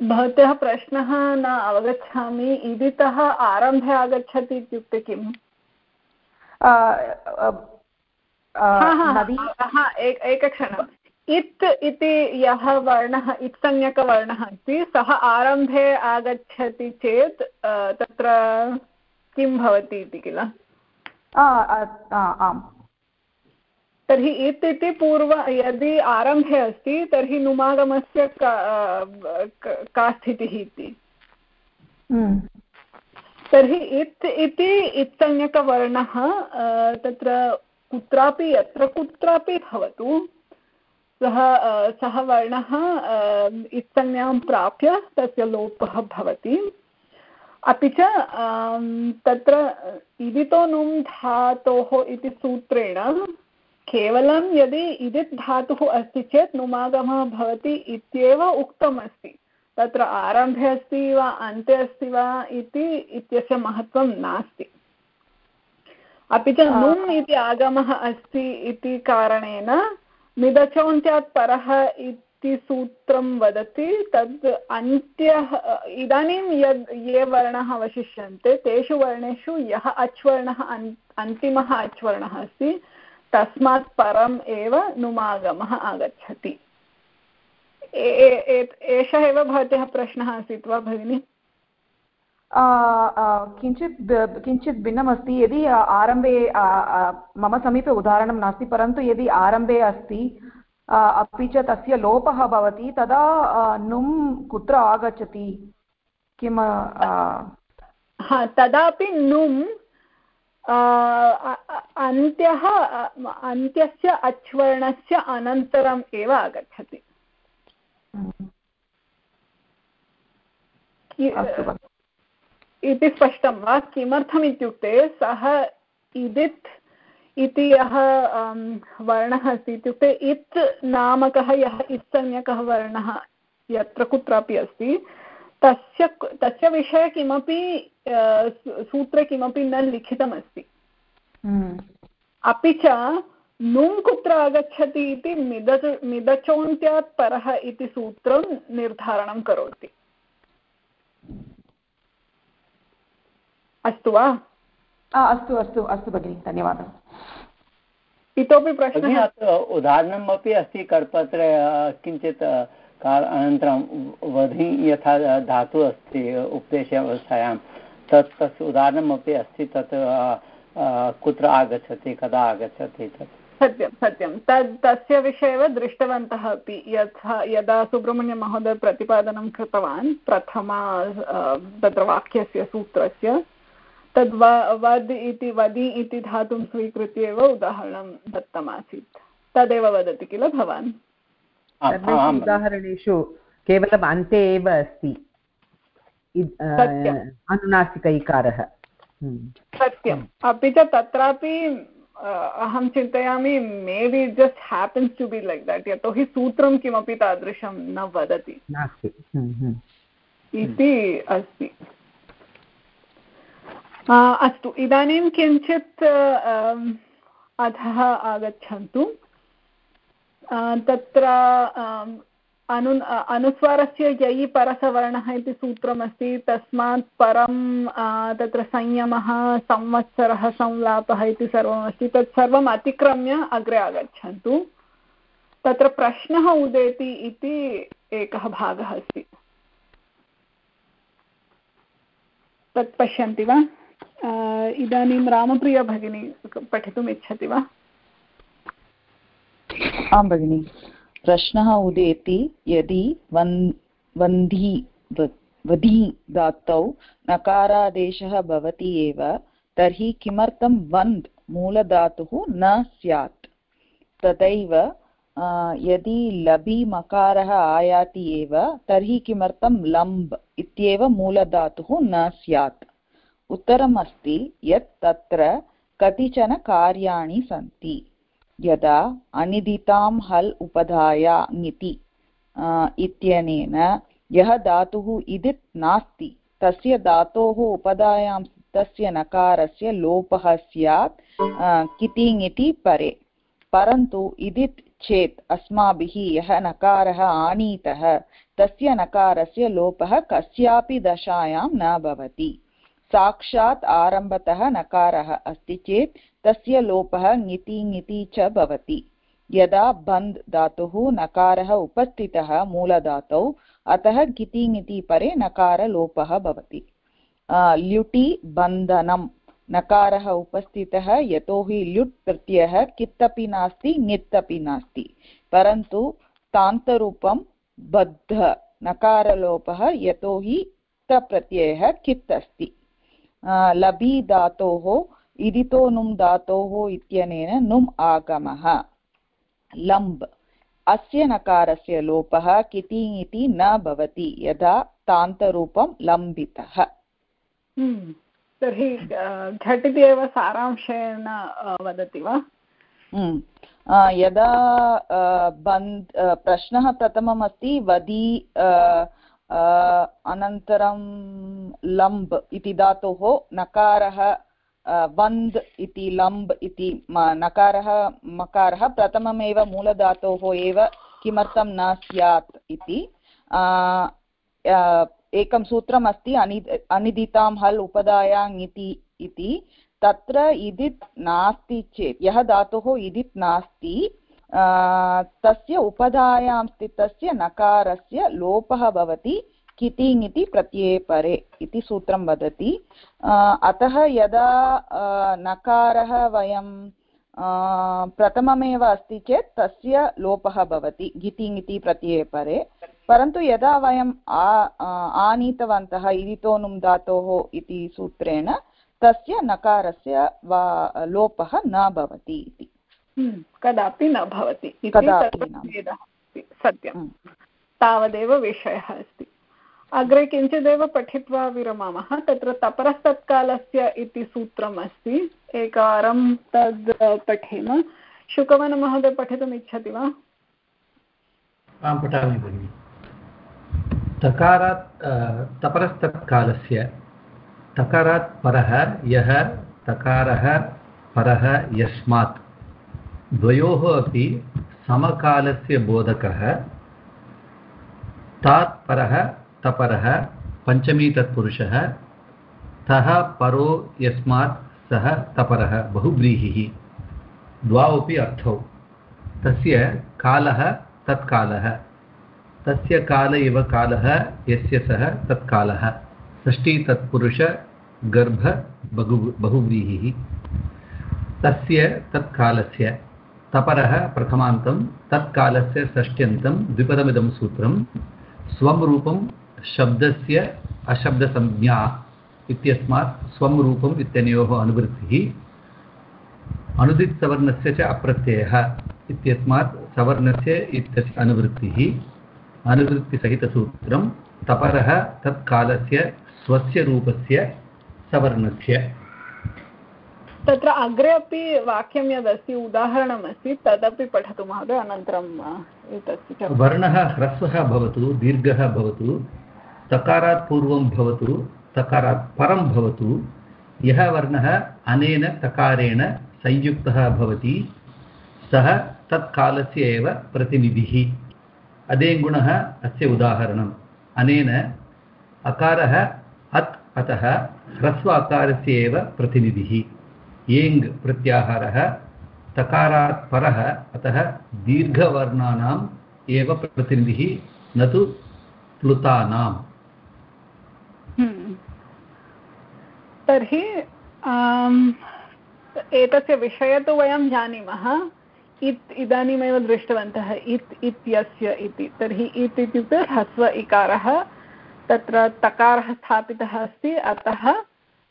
भवतः प्रश्नः न अवगच्छामि इदितः आरम्भे आगच्छति इत्युक्ते किम्? एकक्षणम्। इत् इति यः वर्णः इत्संज्ञकवर्णः अस्ति सः आरम्भे आगच्छति चेत् तत्र किं भवति इति किल? आम्। तर्हि इत् इति पूर्व यदि आरम्भे अस्ति तर्हि नुमागमस्य का का स्थितिः इति। हम्म। तर्हि इत् इति इत्संज्ञकवर्णः तत्र कुत्रापि यत्र कुत्रापि भवतु सः सः वर्णः इत्संज्ञां प्राप्य तस्य लोपः भवति। अपि च तत्र इदितो नुं धातोः इति सूत्रेण केवलं यदि इदित् धातुः अस्ति चेत् नुमागमः भवति इत्येव उक्तमस्ति। तत्र आरम्भे अस्ति वा अन्ते अस्ति वा इति इत्यस्य महत्त्वं नास्ति। अपि च नुम् इति आगमः अस्ति इति कारणेन मिदचौन्त्यात् परः इति सूत्रं वदति, तद् अन्त्यः, इदानीं यद् ये वर्णाः अवशिष्यन्ते, तेषु वर्णेषु यः अच्वर्णः अन्, अन्तिमः अच्वर्णः अस्ति, तस्मात् परम् एव नुमागमः आगच्छति। एषः एव भवत्याः प्रश्नः आसीत् वा भगिनि? किञ्चित् किञ्चित् भिन्नमस्ति। यदि आरम्भे मम समीपे उदाहरणं नास्ति परन्तु यदि आरम्भे अस्ति अपि च तस्य लोपः भवति तदा नुं कुत्र आगच्छति? किम् तदापि नुम् अन्त्यः अन्त्यस्य अच्वर्णस्य अनन्तरम् एव आगच्छति। इति स्पष्टं वा? किमर्थम् इत्युक्ते सः इदित् इति यः वर्णः अस्ति इत्युक्ते इत् नामकः यः इत्संज्ञकः वर्णः यत्र कुत्रापि अस्ति तस्य तस्य विषये किमपि सूत्रे किमपि न लिखितमस्ति। हम्म। अपि च नुम् कुत्र आगच्छति इति मिद मिदचोन्त्यात् परः इति सूत्रं निर्धारणं करोति। अस्तु वा? अस्तु अस्तु अस्तु भगिनि धन्यवादः। इतोपि प्रश्नः? उदाहरणम् अपि अस्ति करपत्रे किञ्चित् काल अनन्तरं वधि यथा धातुः अस्ति उपदेशावस्थायां तत् तस्य उदाहरणमपि अस्ति तत् कुत्र आगच्छति कदा आगच्छति तत्। सत्यं सत्यं। तद् तस्य विषये एव दृष्टवन्तः अपि। यथा यदा सुब्रह्मण्यमहोदय प्रतिपादनं कृतवान् प्रथमा तत्र वाक्यस्य सूत्रस्य तद् वद् इति वदि इति धातुं स्वीकृत्य एव उदाहरणं दत्तमासीत्। तदेव वदति किल भवान्? उदाहरणेषु केवलम् अन्ते एव अस्ति। अनुनासिक इकारः सत्यम्। अपि च तत्रापि अहं चिन्तयामि may be just happens to be like that. यतोहि सूत्रं किमपि तादृशं न वदति। इति अस्ति। अस्तु, इदानीं किञ्चित् अधः आगच्छन्तु। तत्र अनु अनुस्वारस्य ययि परसवर्णः इति सूत्रमस्ति, तस्मात् परं तत्र संयमः, संवत्सरः, संलापः इति सर्वमस्ति। तत् अतिक्रम्य अग्रे आगच्छन्तु। तत्र प्रश्नः उदेति इति एकः भागः अस्ति। तत् पश्यन्ति वा? इदानीं रामप्रिया भगिनी पठितुम् इच्छति वा? आं भगिनि, प्रश्नः उदेति यदि वन्, वन्धी वधी धातौ नकारादेशः भवति एव, तर्हि किमर्थं वन्द् मूलधातुः न स्यात्? तथैव यदि लबि मकारः आयाति एव, तर्हि किमर्थं लम्ब् इत्येव मूलधातुः न स्यात्? उत्तरम् अस्ति यत् तत्र कतिचन कार्याणि सन्ति। यदा अनिदितां हल् उपधाया ङिति इत्यनेन यः धातुः इदित् नास्ति, तस्य धातोः उपधायां तस्य नकारस्य लोपः स्यात् कितिङिति परे। परन्तु इदित् चेत् अस्माभिः यः नकारः आनीतः, तस्य नकारस्य लोपः कस्यापि दशायां न भवति। साक्षात् आरम्भतः नकारः अस्ति चेत् तस्य लोपः ङिति ङिति च भवति। यदा बन्द् धातुः नकारः उपस्थितः मूलधातौ, अतः ङिति ङिति परे नकारलोपः भवति। ल्युटि बन्धनं नकारः उपस्थितः यतोहि ल्युट् प्रत्ययः कित् अपि नास्ति ङित् अपि नास्ति। परन्तु तान्तरूपं बद्ध नकारलोपः यतोहि प्रत्ययः कित् अस्ति लबि धातोः इदितो नुम् धातोः इत्यनेन नुम् आगमः। लम्ब् अस्य नकारस्य लोपः किति इति न भवति यदा तान्तरूपं लम्बितः। हम्म, तर्हि झटिति एव सारांशेन वदति वा? हम्म, यदा बन्द् प्रश्नः प्रथमम् अस्ति वदि अनन्तरं लम्ब् इति धातोः, नकारः वन्द् इति लम्ब् इति नकारः, मकारः प्रथममेव मूलधातोः एव किमर्थं न स्यात् इति। एकं सूत्रम् अस्ति अनि, अनिदितां हल् उपदायाङ् इति इति। तत्र इदित् नास्ति चेत्, यः धातुः इदित् नास्ति तस्य उपधायां स्थितस्य नकारस्य लोपः भवति कितिङ् इति प्रत्यये परे इति सूत्रं वदति। अतः यदा नकारः वयं प्रथममेव अस्ति चेत् तस्य लोपः भवति गितिङ् इति प्रत्यये परे परन्तु यदा वयम् आनीतवन्तः, इदितोनुं धातोः इति सूत्रेण, तस्य नकारस्य वा, लोपः न भवति इति। कदापि न भवति सत्यं। हम्म। तावदेव विषयः अस्ति। अग्रे किञ्चिदेव पठित्वा विरमामः। तत्र तपरस्तत्कालस्य इति सूत्रम् अस्ति। एकवारं तद् पठेम। शुकवनमहोदय पठितुम् इच्छति वा? आं पठामि भगिनि। तकारात् तपरस्तत्कालस्य तकारात् परः यः तकारः परः यस्मात्। द्वयोः अपि समकालस्य बोधकः, तात् परः, तपरः, पञ्चमी तत्पुरुषः, तः परो यस्मात् सः तपरः, बहुव्रीहिः। द्वावपि अर्थौ। तस्य कालः तत्कालः। तस्य काल इव कालः, यस्य सः तत्कालः। षष्ठी तत्पुरुष, गर्भ, बहु, बहुव्रीहिः। तस्य तत्कालस्य। तपरः प्रथमान्तं, तत्कालस्य षष्ट्यन्तं, द्विपदमिदं सूत्रं स्वं रूपं शब्दस्य अशब्दसंज्ञा इत्यस्मात् स्वं रूपम् इत्यनयोः अनुवृत्तिः, अनुदित्सवर्णस्य च अप्रत्ययः इत्यस्मात् सवर्णस्य इत्यस्य अनुवृत्तिः, अनुवृत्तिसहितसूत्रं, तपरः तत्कालस्य स्वस्य रूपस्य सवर्णस्य। तत्र अग्रे अपि वाक्यं यदस्ति, उदाहरणमस्ति, तदपि पठतु महोदय अनन्तरम् एतस्य वर्णः ह्रस्वः भवतु, दीर्घः भवतु तकारात् पूर्वं भवतु तकारात् परं भवतु, यः वर्णः अनेन तकारेण संयुक्तः भवति, सः तत्कालस्य एव प्रतिनिधिः। अदेङ्गुणः अस्य उदाहरणम्। अनेन अकारः अत् अतः ह्रस्व अकारस्य एव प्रतिनिधिः। येङ् प्रत्याहारः, तकारात् परः, अतः दीर्घवर्णानाम् एव प्रतिनिधिः, न तु प्लुतानाम्। हम्म। तर्हि एतस्य विषय तु वयं जानीमः। इत्, इदानीमेव दृष्टवन्तः, इत्, इत्यस्य इति। तर्हि इत् इत्युक्ते ह्रस्व इकारः, तत्र तकारः स्थापितः अस्ति, अतः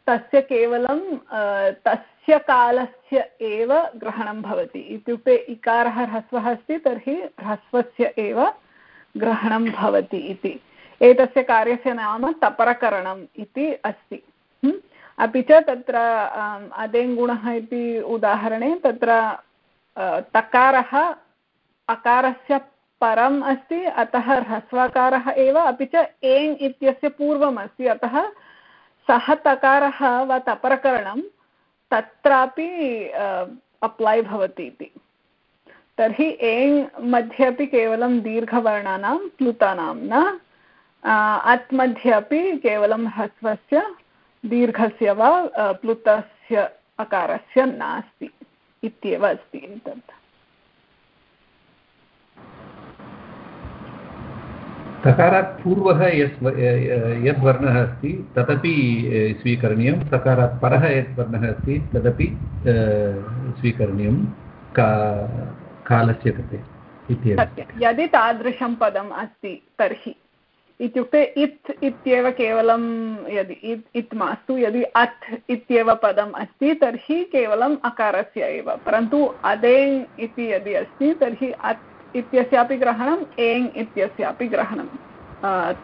तस्य केवलं तस्य कालस्य एव ग्रहणं भवति। इत्युक्ते इकारः ह्रस्वः अस्ति, तर्हि ह्रस्वस्य एव ग्रहणं भवति इति। एतस्य कार्यस्य नाम तपरकरणम् इति अस्ति। अपि च तत्र अदेङ्गुणः इति उदाहरणे तत्र तकारः अकारस्य परम् अस्ति, अतः ह्रस्वकारः एव, अपि च एङ् इत्यस्य पूर्वम् अस्ति। अतः सः तकारः वा तपरकरणं तत्रापि अप्लै भवति इति। तर्हि एङ् मध्ये अपि केवलं दीर्घवर्णानां, प्लुतानां न अत् मध्ये अपि केवलं ह्रस्वस्य, दीर्घस्य वा प्लुतस्य अकारस्य नास्ति, इत्येव अस्ति एतत्। तकारात् पूर्वः यस् यद् वर्णः अस्ति, तदपि स्वीकरणीयं। तकारात् परः यत् वर्णः अस्ति, तदपि स्वीकरणीयं का कालस्य कृते इत्येव। यदि तादृशं पदम् अस्ति, तर्हि। इत्युक्ते इत् इत्येव केवलं यदि, इत् इत् मास्तु। यदि अत् इत्येव पदम् अस्ति, तर्हि केवलम् अकारस्य एव। परन्तु अदेङ् इति यदि अस्ति, तर्हि अत् इत्यस्यापि ग्रहणम् एङ् इत्यस्यापि ग्रहणं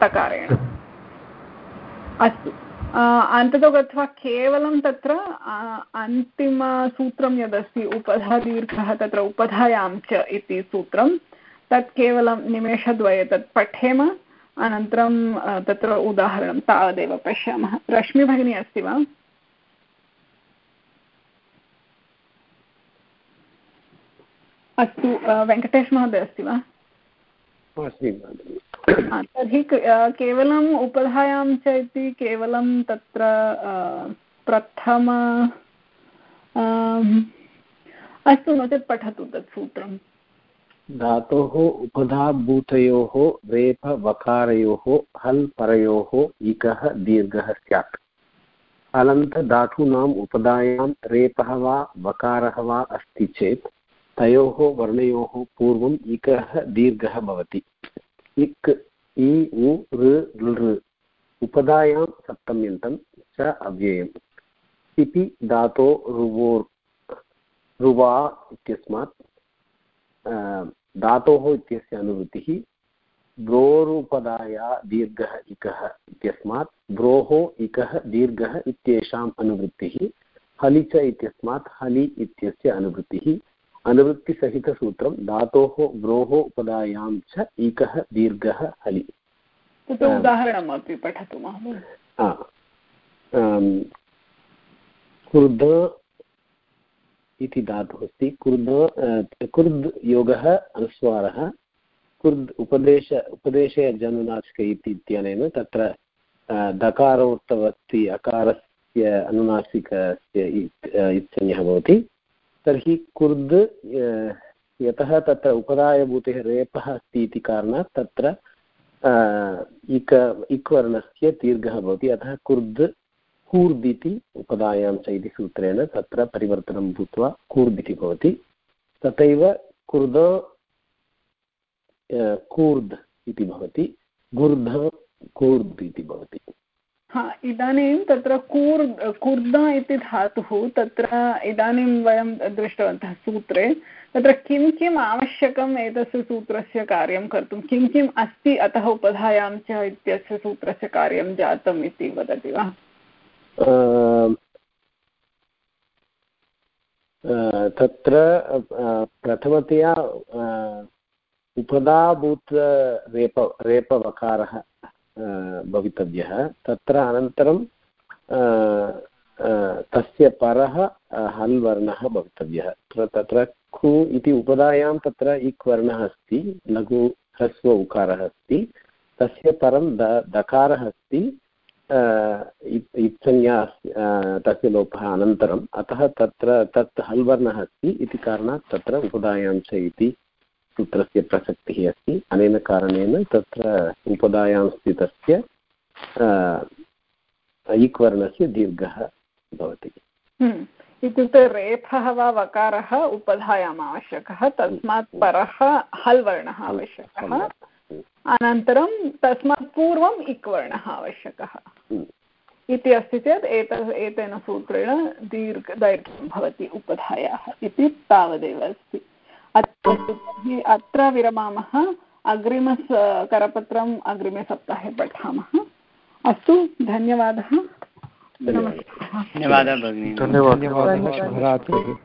तकारेण अस्तु। अन्ततो गत्वा केवलं तत्र अन्तिमसूत्रं यदस्ति उपधा दीर्घः तत्र उपधायां च इति सूत्रं तत् केवलं निमेषद्वये तत् पठेम अनन्तरं तत्र उदाहरणं तावदेव पश्यामः। रश्मि भगिनी अस्ति वा? अस्तु वेङ्कटेश महोदय अस्ति वा? तर्हि केवलम् उपधायां च इति केवलं तत्र प्रथम अस्तु नो चेत् पठतु तत् सूत्रम् धातोः उपधाभूतयोः रेफवकारयोः हल् परयोः इकः दीर्घः स्यात्। हलन्तधातूनाम् उपधायां रेपः वा वकारः वा अस्ति चेत् तयोः वर्णयोः पूर्वम् इकः दीर्घः भवति। इक्, इ, उ, ऋ उपधायां सप्तम्यन्तं च अव्ययम्। इति धातो रुवोर् रुवा इत्यस्मात् धातोः इत्यस्य अनुवृत्तिः ब्रोरुपदाया दीर्घः इकः इत्यस्मात्, ब्रोः इकः दीर्घः इत्येषाम् अनुवृत्तिः, हलि च इत्यस्मात्, हलि इत्यस्य अनुवृत्तिः। अनुवृत्तिसहितसूत्रं धातोः ब्रोः उपदायां च इकः दीर्घः हलि। उदाहरणमपि पठतु महोदय। इति धातुः अस्ति। कुर्द कुर्द् योगः अनुस्वारः। कुर्द् उपदेश उपदेशे जनुनासिक इति इत्यनेन तत्र दकारोक्तवत्ति अकारस्य अनुनासिकस्य इत्संज्ञः भवति। तर्हि कुर्द् यतः तत्र उपदायभूतेः रेपः अस्ति इति कारणात् तत्र इक इक् वर्णस्य दीर्घः भवति। अतः कुर्द्, कूर्द् इति उपदायां च इति सूत्रेण तत्र परिवर्तनं भूत्वा कूर्द् इति भवति। तथैव कुर्द कूर्द् इति भवति। गुर्ध कूर्द् इति भवति। हा, इदानीं तत्र कूर्, कुर्द इति धातुः, तत्र इदानीं वयं दृष्टवन्तः सूत्रे, तत्र किं, किम् आवश्यकम् एतस्य सूत्रस्य कार्यं कर्तुं, किं, किम् अस्ति अतः उपधायां च इत्यस्य सूत्रस्य कार्यं जातम् इति वदति वा? तत्र प्रथमतया उपदाभूत रेप रेपवकारः भवितव्यः। तत्र अनन्तरं तस्य परः हल् वर्णः भवितव्यः। तत्र खु इति उपदायां तत्र इक् वर्णः अस्ति, लघु ह्रस्व उकारः अस्ति। तस्य परं द, दकारः अस्ति इत्संज्ञा तस्य लोपः अनन्तरम्। अतः तत्र तत् हल् वर्णः अस्ति इति कारणात् तत्र उपदायां च इति सूत्रस्य प्रसक्तिः अस्ति। अनेन कारणेन तत्र उपदायां स्थितस्य इक् वर्णस्य दीर्घः भवति। हम्म। इत्युक्ते रेफः वा वकारः उपधायाम् आवश्यकः तस्मात् परः हल् वर्णः आवश्यकः अनन्तरं तस्मात् पूर्वम् इक् वर्णः आवश्यकः इति अस्ति चेत् एत एतेन सूत्रेण दीर्घ दैर्घ्यं भवति उपधायाः इति तावदेव अस्ति। अत्र विरमामः। अग्रिम करपत्रम् अग्रिमे सप्ताहे पठामः। अस्तु धन्यवादः। धन्यवादः भगिनि। धन्यवादः। शुभरात्रिः